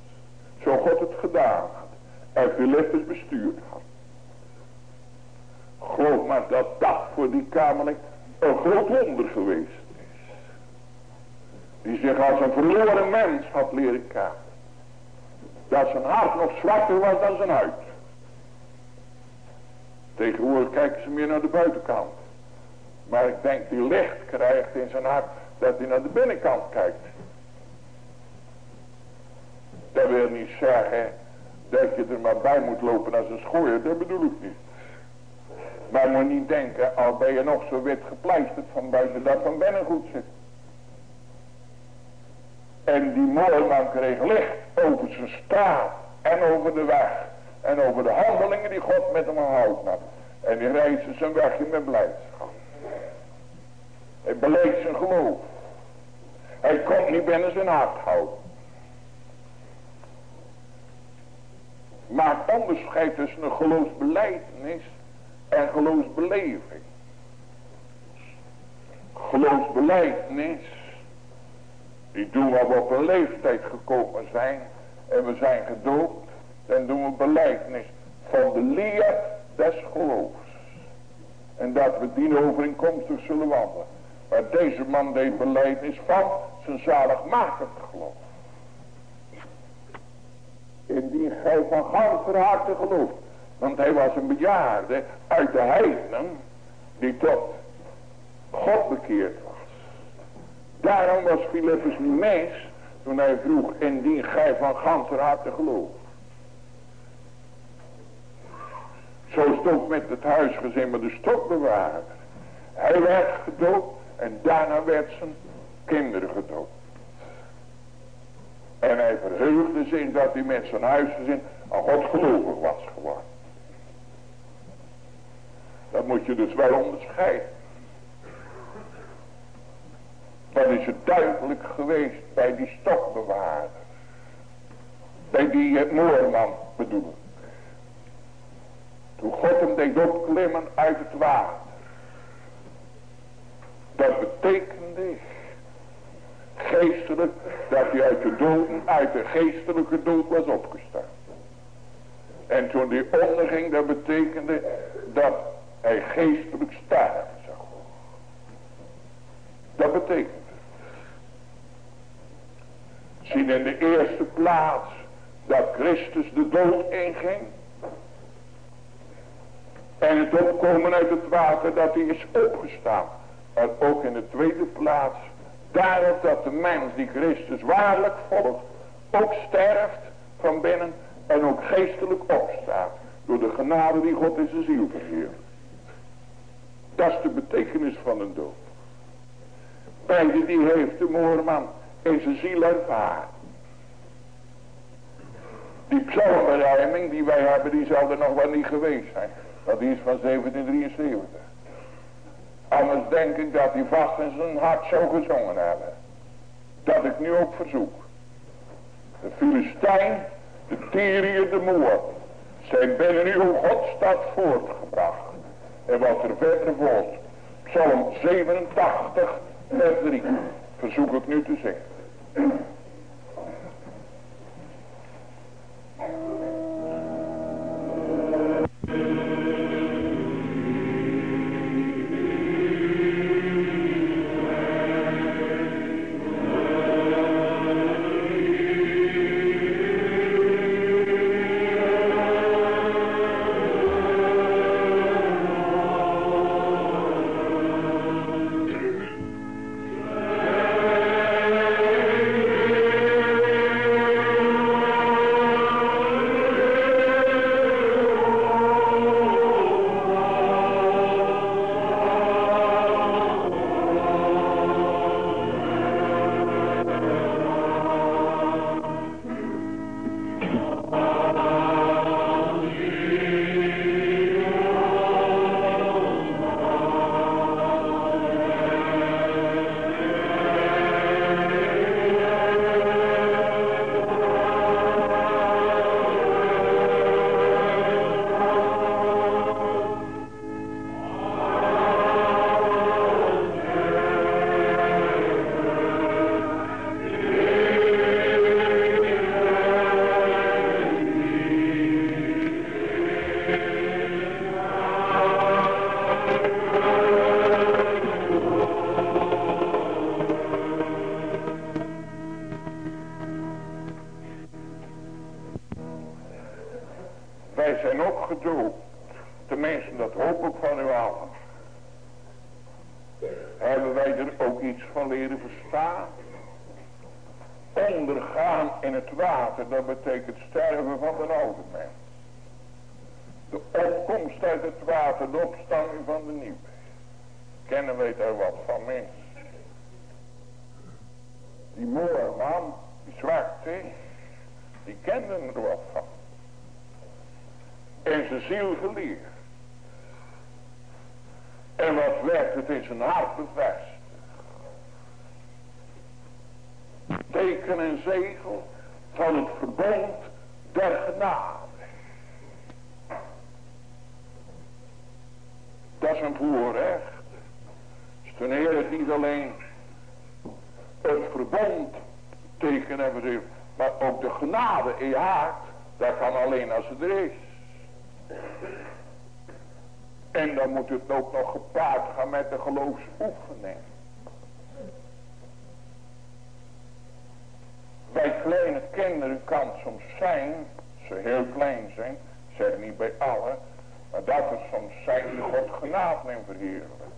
Speaker 2: Zo God het gedaan had. En Philippus bestuurd had. Geloof maar dat dat voor die kamerling een groot wonder geweest is. Die zich als een verloren mens had leren kennen. Dat zijn hart nog zwakker was dan zijn huid. Tegenwoordig kijken ze meer naar de buitenkant. Maar ik denk die licht krijgt in zijn hart dat hij naar de binnenkant kijkt. Dat wil niet zeggen dat je er maar bij moet lopen als een schooier, dat bedoel ik niet. Maar moet niet denken, al ben je nog zo wit gepleisterd van buiten, dat van binnen goed zit. En die man kreeg licht over zijn straat en over de weg. En over de handelingen die God met hem houdt. En die reisde zijn wegje met blijdschap. Hij beleed zijn geloof. Hij kon niet binnen zijn hart houden. Maak onderscheid tussen een geloofsbelijdenis en geloofsbeleving. Geloofsbelijdenis, die doen we op een leeftijd gekomen zijn en we zijn gedoopt. Dan doen we belijdenis van de leer des geloofs. En dat we die overeenkomstig zullen wandelen. Maar deze man deed beleidnis van zijn zaligmakend geloof. Indien gij van ganse harte gelooft. Want hij was een bejaarde uit de heidenen. Die tot God bekeerd was. Daarom was Filippus niet mis. Toen hij vroeg indien gij van ganse harte gelooft. Zo stond met het huisgezin met de stokbewaarder. Hij werd gedoopt en daarna werd zijn kinderen gedoopt. En hij verheugde zich dat hij met zijn huisgezin aan God gelovig was geworden. Dat moet je dus wel onderscheiden. Dat is het duidelijk geweest bij die stokbewaarder. Bij die moorman bedoel Toen God hem deed opklimmen uit het water. Dat betekende geestelijk dat hij uit de doden, uit de geestelijke dood was opgestaan. En toen die onderging, dat betekende dat hij geestelijk sterven zou. Dat betekent het. Zien in de eerste plaats dat Christus de dood inging. En het opkomen uit het water dat hij is opgestaan. Maar ook in de tweede plaats daarop dat de mens die Christus waarlijk volgt ook sterft van binnen en ook geestelijk opstaat. Door de genade die God in zijn ziel vergeert. Dat is de betekenis van een dood. Beide die heeft de moorman in zijn ziel ervaren. Die psalmberijming die wij hebben, die zal er nog wel niet geweest zijn. Dat is van 1773. Anders denk ik dat hij vast in zijn hart zou gezongen hebben. Dat ik nu ook verzoek. De Filistijn, de Tyrië, de Moor. Zijn binnen uw Godstad voortgebracht. En wat er verder volgt. Psalm 87 vers 3. Verzoek ik nu te zeggen. Het er is. En dan moet het ook nog gepaard gaan met de geloofsoefening. Bij kleine kinderen kan het soms zijn, ze heel klein zijn, zeg niet bij allen, maar dat het soms zijn die God genade in verheerlijken.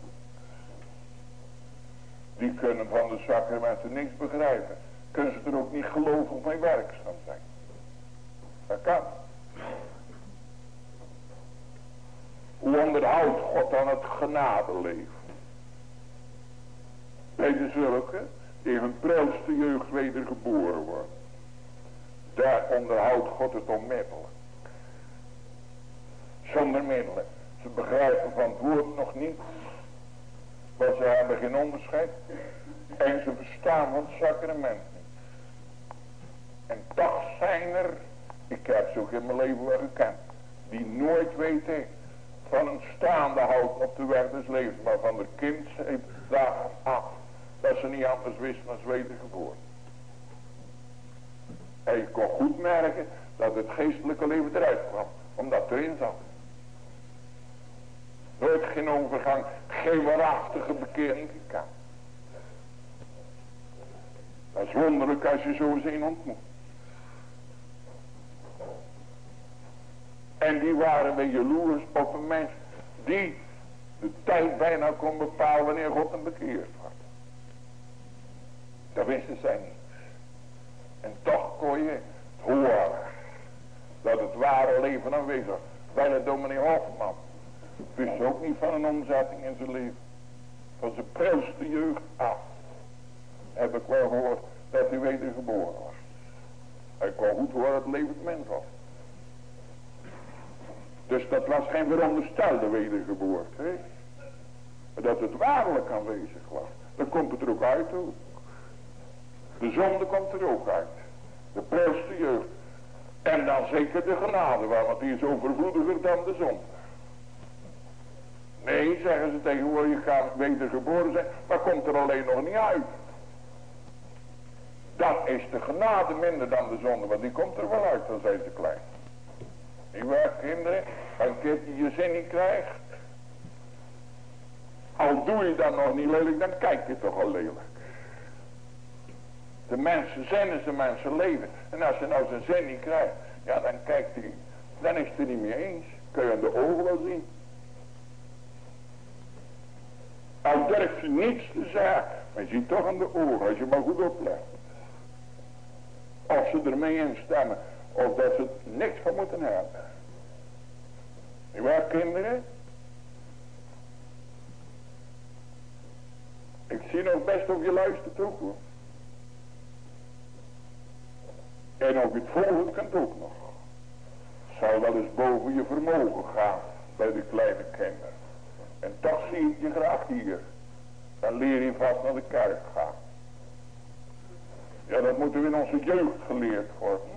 Speaker 2: Die kunnen van de sacramenten niks begrijpen. Kunnen ze er ook niet gelovig mee werkzaam zijn. Dat kan. Hoe onderhoudt God dan het genadeleven? Bij de zulke die hun prilste jeugd wedergeboren worden. Daar onderhoudt God het onmiddellijk. Zonder middelen. Ze begrijpen van het woord nog niet. Want ze hebben geen onderscheid. En ze verstaan van het sacrament niet. En toch zijn er, ik heb ook in mijn leven wel gekend, die nooit weten van een staande hout op de weg des levens, maar van de kind dagen af, dat ze niet anders wisten dan wedergeboren. En je kon goed merken dat het geestelijke leven eruit kwam, omdat erin zat. Nooit geen overgang, geen waarachtige bekering gekend. Dat is wonderlijk als je zo zin ontmoet. En die waren weer jaloers op een mens die de tijd bijna kon bepalen wanneer God hem bekeerd wordt. Dat wisten zij niet. En toch kon je horen dat het ware leven aanwezig was. Bij de dominee Hofman wist ook niet van een omzetting in zijn leven. Van zijn prilste jeugd af heb ik wel gehoord dat hij wedergeboren was. Hij kon goed horen dat het levend mens was. Dus dat was geen veronderstelde wedergeboorte. Hè? Dat het waarlijk aanwezig was. Dan komt het er ook uit ook. De zonde komt er ook uit. De prilste jeugd. En dan zeker de genade, want die is overvloediger dan de zonde. Nee, zeggen ze tegenwoordig, je gaat wedergeboren zijn, maar komt er alleen nog niet uit. Dan is de genade minder dan de zonde, want die komt er wel uit, dan zijn ze klein. Niet waar, kinderen? Een keertje je zin niet krijgt. Al doe je dat nog niet lelijk, dan kijk je toch al lelijk. De mensen zijn is de mensen leven. En als je nou zijn zin niet krijgt, ja dan kijkt hij, dan is het er niet mee eens. Kun je aan de ogen wel zien. Al durf je niets te zeggen, maar je ziet toch aan de ogen, als je maar goed oplet. Of ze ermee instemmen, of dat ze niks van moeten hebben. Niet waar kinderen? Ik zie nog best of je luistert ook hoor. En ook het volgende kunt ook nog. Zal wel eens boven je vermogen gaan bij de kleine kinderen. En toch zie ik je graag hier. Dan leer je vast naar de kerk gaan. Ja, dat moeten we in onze jeugd geleerd worden.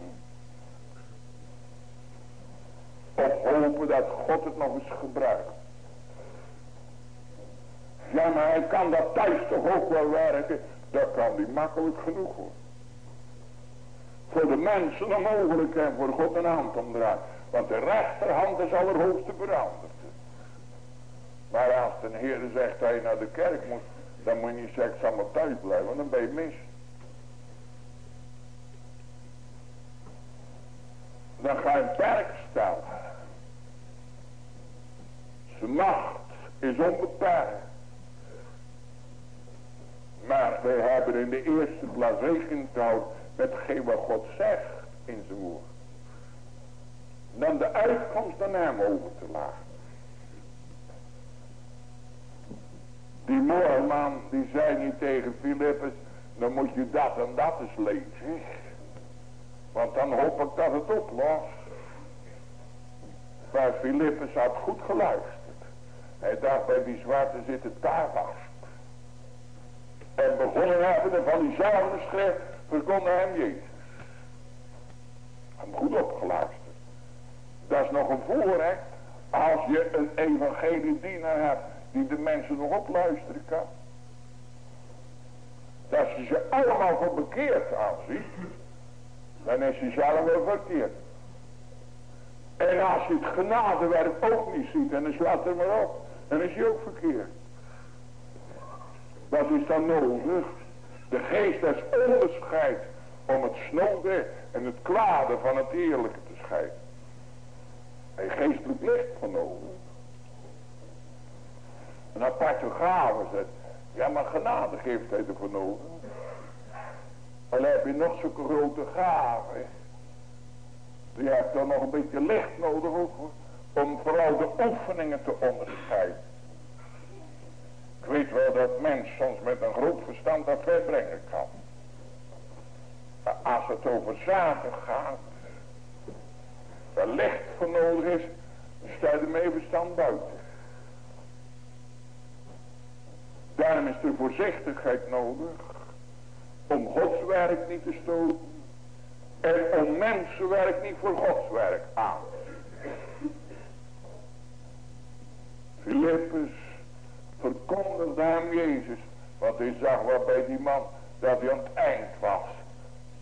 Speaker 2: Of hopen dat God het nog eens gebruikt. Ja, maar hij kan dat thuis toch ook wel werken. Dat kan die makkelijk genoeg hoor. Voor de mensen onmogelijk en voor God een hand omdraaien. Want de rechterhand is allerhoogste veranderd. Maar als de Heer zegt dat je naar de kerk moet, dan moet je niet zeggen, ik thuis blijven, dan ben je mis. Dan ga je een perk stellen. Onbeperkt. Maar wij hebben in de eerste plaats rekening gehouden met hetgeen wat God zegt in zijn woord. Dan de uitkomst aan hem over te laten. Die moorman die zei niet tegen Filippus, dan moet je dat en dat eens lezen. Want dan hoop ik dat het oplost. Maar Filippus had goed geluisterd. Hij dacht bij die zwarte zit het daar vast. En begonnen hebben van diezelfde schrift verkonden hem Jezus. Hem goed opgeluisterd. Dat is nog een voorrecht als je een evangelie dienaar hebt die de mensen nog opluisteren kan. Dat je ze allemaal voor bekeerd aanziet, dan is hij zelf wel verkeerd. En als je het genadewerk ook niet ziet en dan slaat er maar op, dan is hij ook verkeerd. Wat is dan nodig? De geest des onderscheid om het snode en het kwade van het eerlijke te scheiden. Hij geestelijk licht van nodig. Een aparte gave zegt. Ja, maar genade geeft hij ervoor nodig. dan heb je nog zo'n grote gave. Je hebt dan nog een beetje licht nodig ook, om vooral de oefeningen te onderscheiden. Ik weet wel dat mens soms met een groot verstand dat brengen kan. Maar als het over zaken gaat, waar licht voor nodig is, dan sta je ermee verstand buiten. Daarom is er voorzichtigheid nodig. Om Gods werk niet te stoten. En om mensenwerk niet voor Gods werk aan. Filippus verkondigde hem Jezus. Want hij zag wel bij die man dat hij aan het eind was.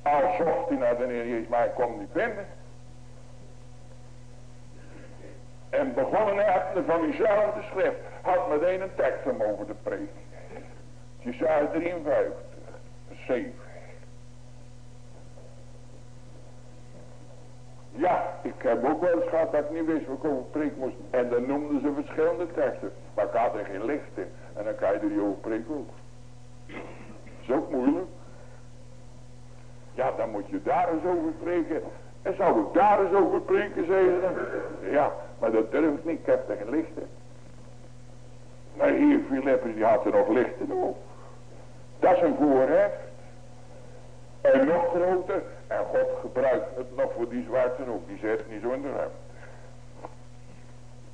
Speaker 2: Al zocht hij naar de Heer Jezus, maar hij kon niet vinden. En begonnen hebbende van diezelfde schrift, had meteen een tekst om over te preken. Jesaja 53, 7. Ja, ik heb ook wel eens gehad dat ik niet wist wat ik over preken moest. En dan noemden ze verschillende teksten. Maar ik had er geen licht in. En dan kan je er die over preken ook. Is ook moeilijk. Ja, dan moet je daar eens over spreken. En zou ik daar eens over preken, zeggen dan. Ja, maar dat durf ik niet. Ik heb er geen licht in. Maar hier, Philippus, die had er nog licht in. Dat is een voorrecht. En nog groter. En God gebruikt het nog voor die zwarten ook. Die zit niet zo in de ruimte.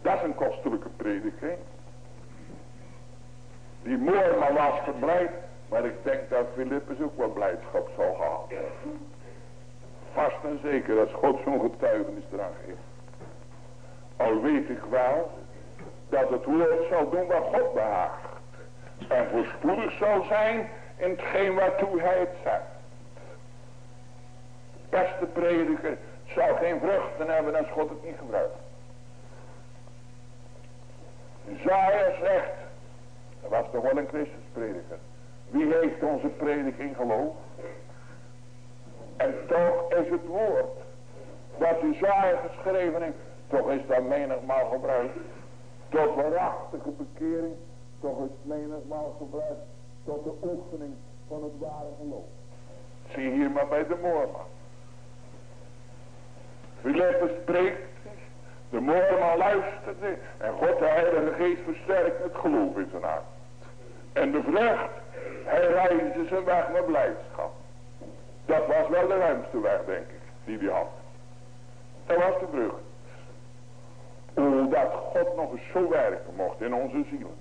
Speaker 2: Dat is een kostelijke prediking. Die moorman was verblijd. Maar ik denk dat Filippus ook wel blijdschap zal gehad. Vast en zeker als God zo'n getuigenis eraan geeft. Al weet ik wel dat het woord zal doen wat God behaagt. En voorspoedig zal zijn in hetgeen waartoe hij het zegt. Beste prediker zal geen vruchten hebben als God het niet gebruikt. Zaja zegt, dat was toch wel een Christusprediker. Wie heeft onze prediking geloof? En toch is het woord wat Isaiah geschreven heeft, toch is dat menigmaal gebruikt. Tot waarachtige bekering, toch is menigmaal gebruikt tot de oefening van het ware geloof. Zie hier maar bij de moorman. Philippus spreekt, de moorman luisterde en God de Heilige Geest versterkt het geloof in zijn hart. En de vrucht, hij reisde zijn weg met blijdschap. Dat was wel de ruimste weg, denk ik, die hij had. Dat was de brug. O, dat God nog eens zo werken mocht in onze zielen.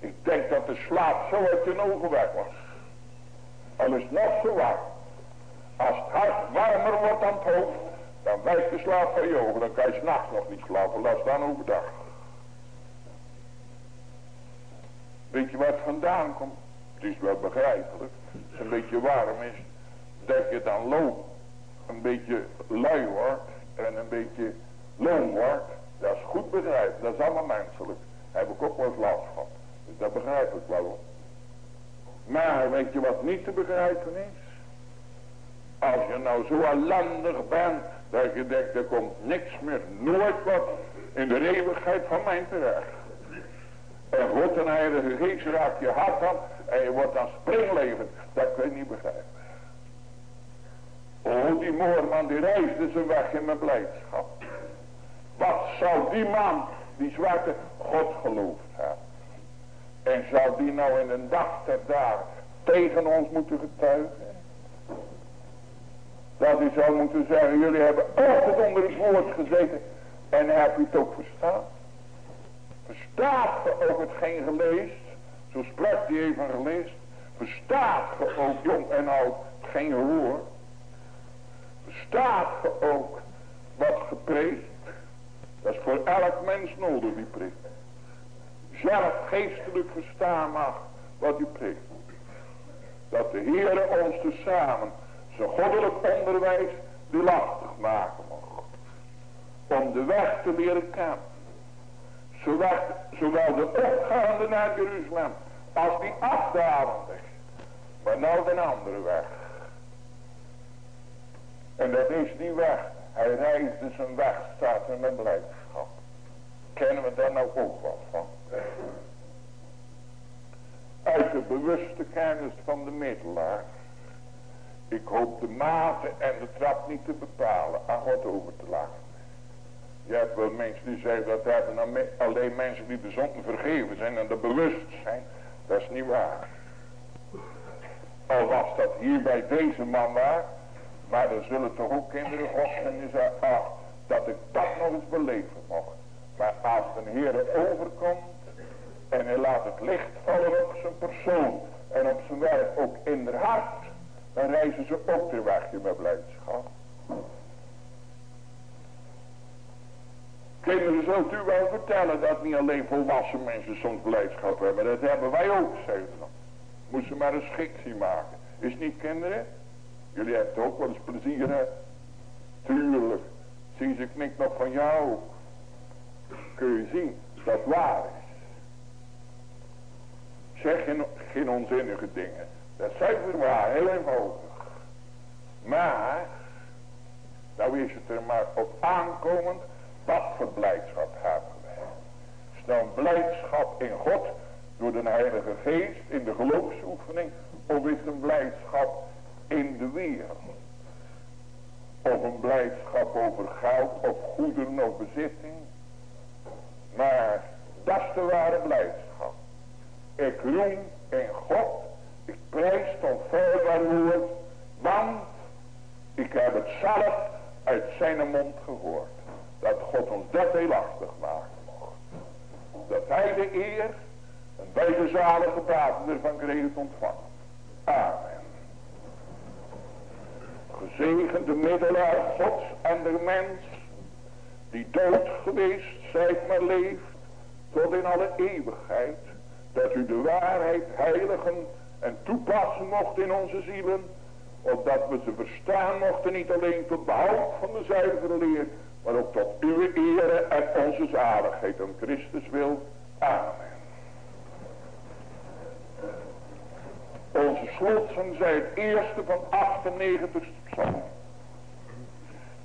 Speaker 2: Ik denk dat de slaap zo uit je ogen weg was. Al is het nog zo warm. Als het hart warmer wordt dan het hoofd, dan wijkt de slaap van je ogen. Dan kan je s'nachts nog niet slapen, laat staan overdag. Weet je het vandaan komt? Het is wel begrijpelijk. Als het een beetje warm is, dat je dan loop, een beetje lui wordt en een beetje loom wordt. Dat is goed begrijpelijk, dat is allemaal menselijk. Daar heb ik ook wel eens last van. Dus dat begrijp ik wel. Maar weet je wat niet te begrijpen is? Als je nou zo ellendig bent, dat je denkt, er komt niks meer, nooit wat in de eeuwigheid van mijn terecht. En God en Heilige Geest raakt je hart aan en je wordt dan springlevend. Dat kun je niet begrijpen. Oh, die moorman die reisde zijn weg in mijn blijdschap. Wat zou die man, die zwarte, God geloofd hebben? En zou die nou in een dag ter dagen tegen ons moeten getuigen? Dat hij zou moeten zeggen, jullie hebben altijd onder het woord gezeten en heb je het ook verstaan? Verstaat ge ook hetgeen geleest? Zo sprak die evangelist. Verstaat ge ook jong en oud hetgeen gehoord? Verstaat ge ook wat gepreekt? Dat is voor elk mens nodig die preekt. Zelf geestelijk verstaan mag wat u preekt. Dat de Heere ons tezamen zijn goddelijk onderwijs die lastig maken mag. Om de weg te leren kennen. Zowel, zowel de opgaande naar Jeruzalem als die afdalende. Maar nou een andere weg. En dat is die weg. Hij reisde zijn weg, staat in mijn blijdschap. Kennen we daar nou ook wat van? Uit de bewuste kennis van de middelaar. Ik hoop de mate en de trap niet te bepalen, aan God over te laten. Je hebt wel mensen die zeggen dat hebben alleen mensen die de zonden vergeven zijn en er bewust zijn. Dat is niet waar. Al was dat hier bij deze man waar. Maar er zullen toch ook kinderen en die zeggen, ach, dat ik dat nog eens beleven mocht. Maar als de Heer overkomt en hij laat het licht vallen op zijn persoon en op zijn werk ook in haar hart, dan reizen ze ook de weg met blijdschap. Kinderen, zult u wel vertellen dat niet alleen volwassen mensen soms blijdschap hebben. Dat hebben wij ook, zei ze dan. Moest ze maar een schik zien maken. Is niet kinderen? Jullie hebben ook wel eens plezier, hè? Tuurlijk. Zie ze knikt nog van jou. Kun je zien dat waar is. Zeg geen, geen onzinnige dingen. Dat we waar, heel eenvoudig. Maar, nou is het er maar op aankomend wat voor blijdschap hebben wij? Is nou een blijdschap in God door de Heilige Geest in de geloofsoefening? Of is het een blijdschap in de wereld? Of een blijdschap over geld of goederen of bezitting? Maar dat is de ware blijdschap. Ik roem in God. Prijs ton voorbaar woord. Want ik heb het zelf uit zijn mond gehoord dat God ons dat deelachtig maken mocht. Dat hij de eer en wij de zalige baten ervan kregen ontvangen. Amen. Gezegende middelaar Gods en der mens, die dood geweest zijt maar leeft, tot in alle eeuwigheid, dat u de waarheid heiligen en toepassen mocht in onze zielen, opdat we ze verstaan mochten niet alleen tot behoud van de zuivere leer, maar ook tot uw ere en onze zaligheid om Christus wil. Amen. Onze slotsen zijn het eerste van 98 psalm.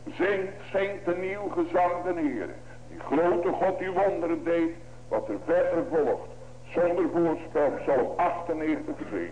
Speaker 2: Zingt, zingt een nieuw gezang den Heer. Die grote God die wonderen deed, wat er verder volgt. Zonder voorspel, psalm 98 2.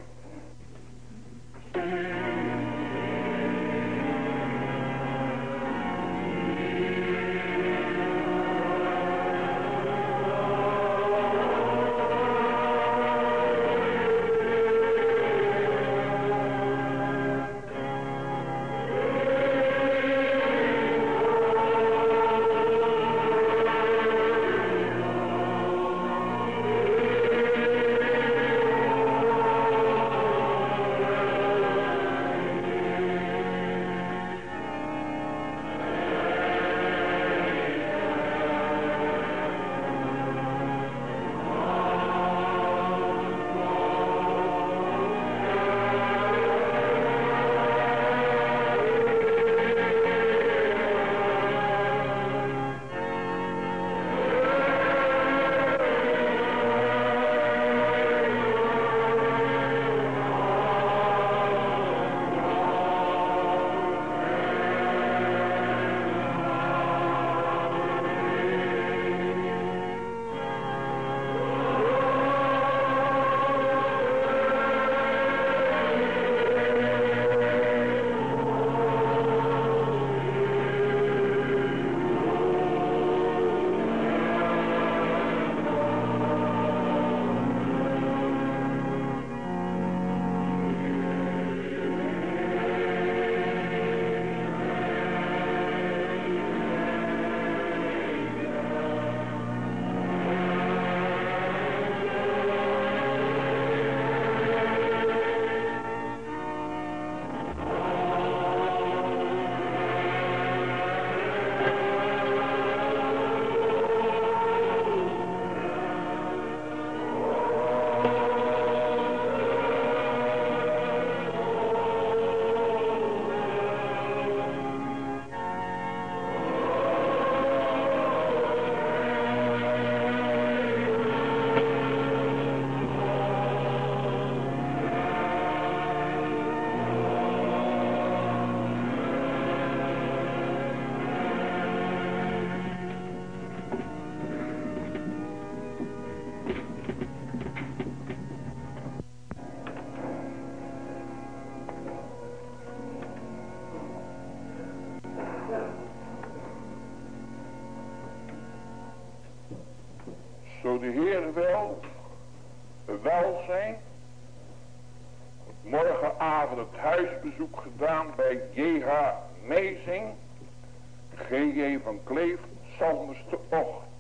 Speaker 2: Kleef, Salmes te ochtend.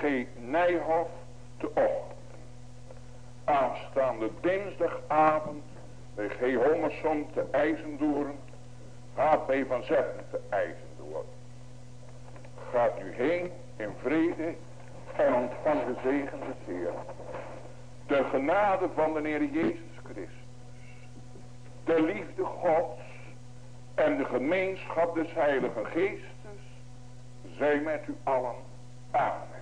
Speaker 2: G. Nijhoff te ochtend. Aanstaande dinsdagavond bij G. Hommerson te IJzendoorn. H.P. van Zetten te IJzendoorn. Gaat u heen in vrede en ontvang de zegen des Heer. De genade van de Heer Jezus Christus. De liefde Gods en de gemeenschap des Heilige Geestes zij met u allen. Amen.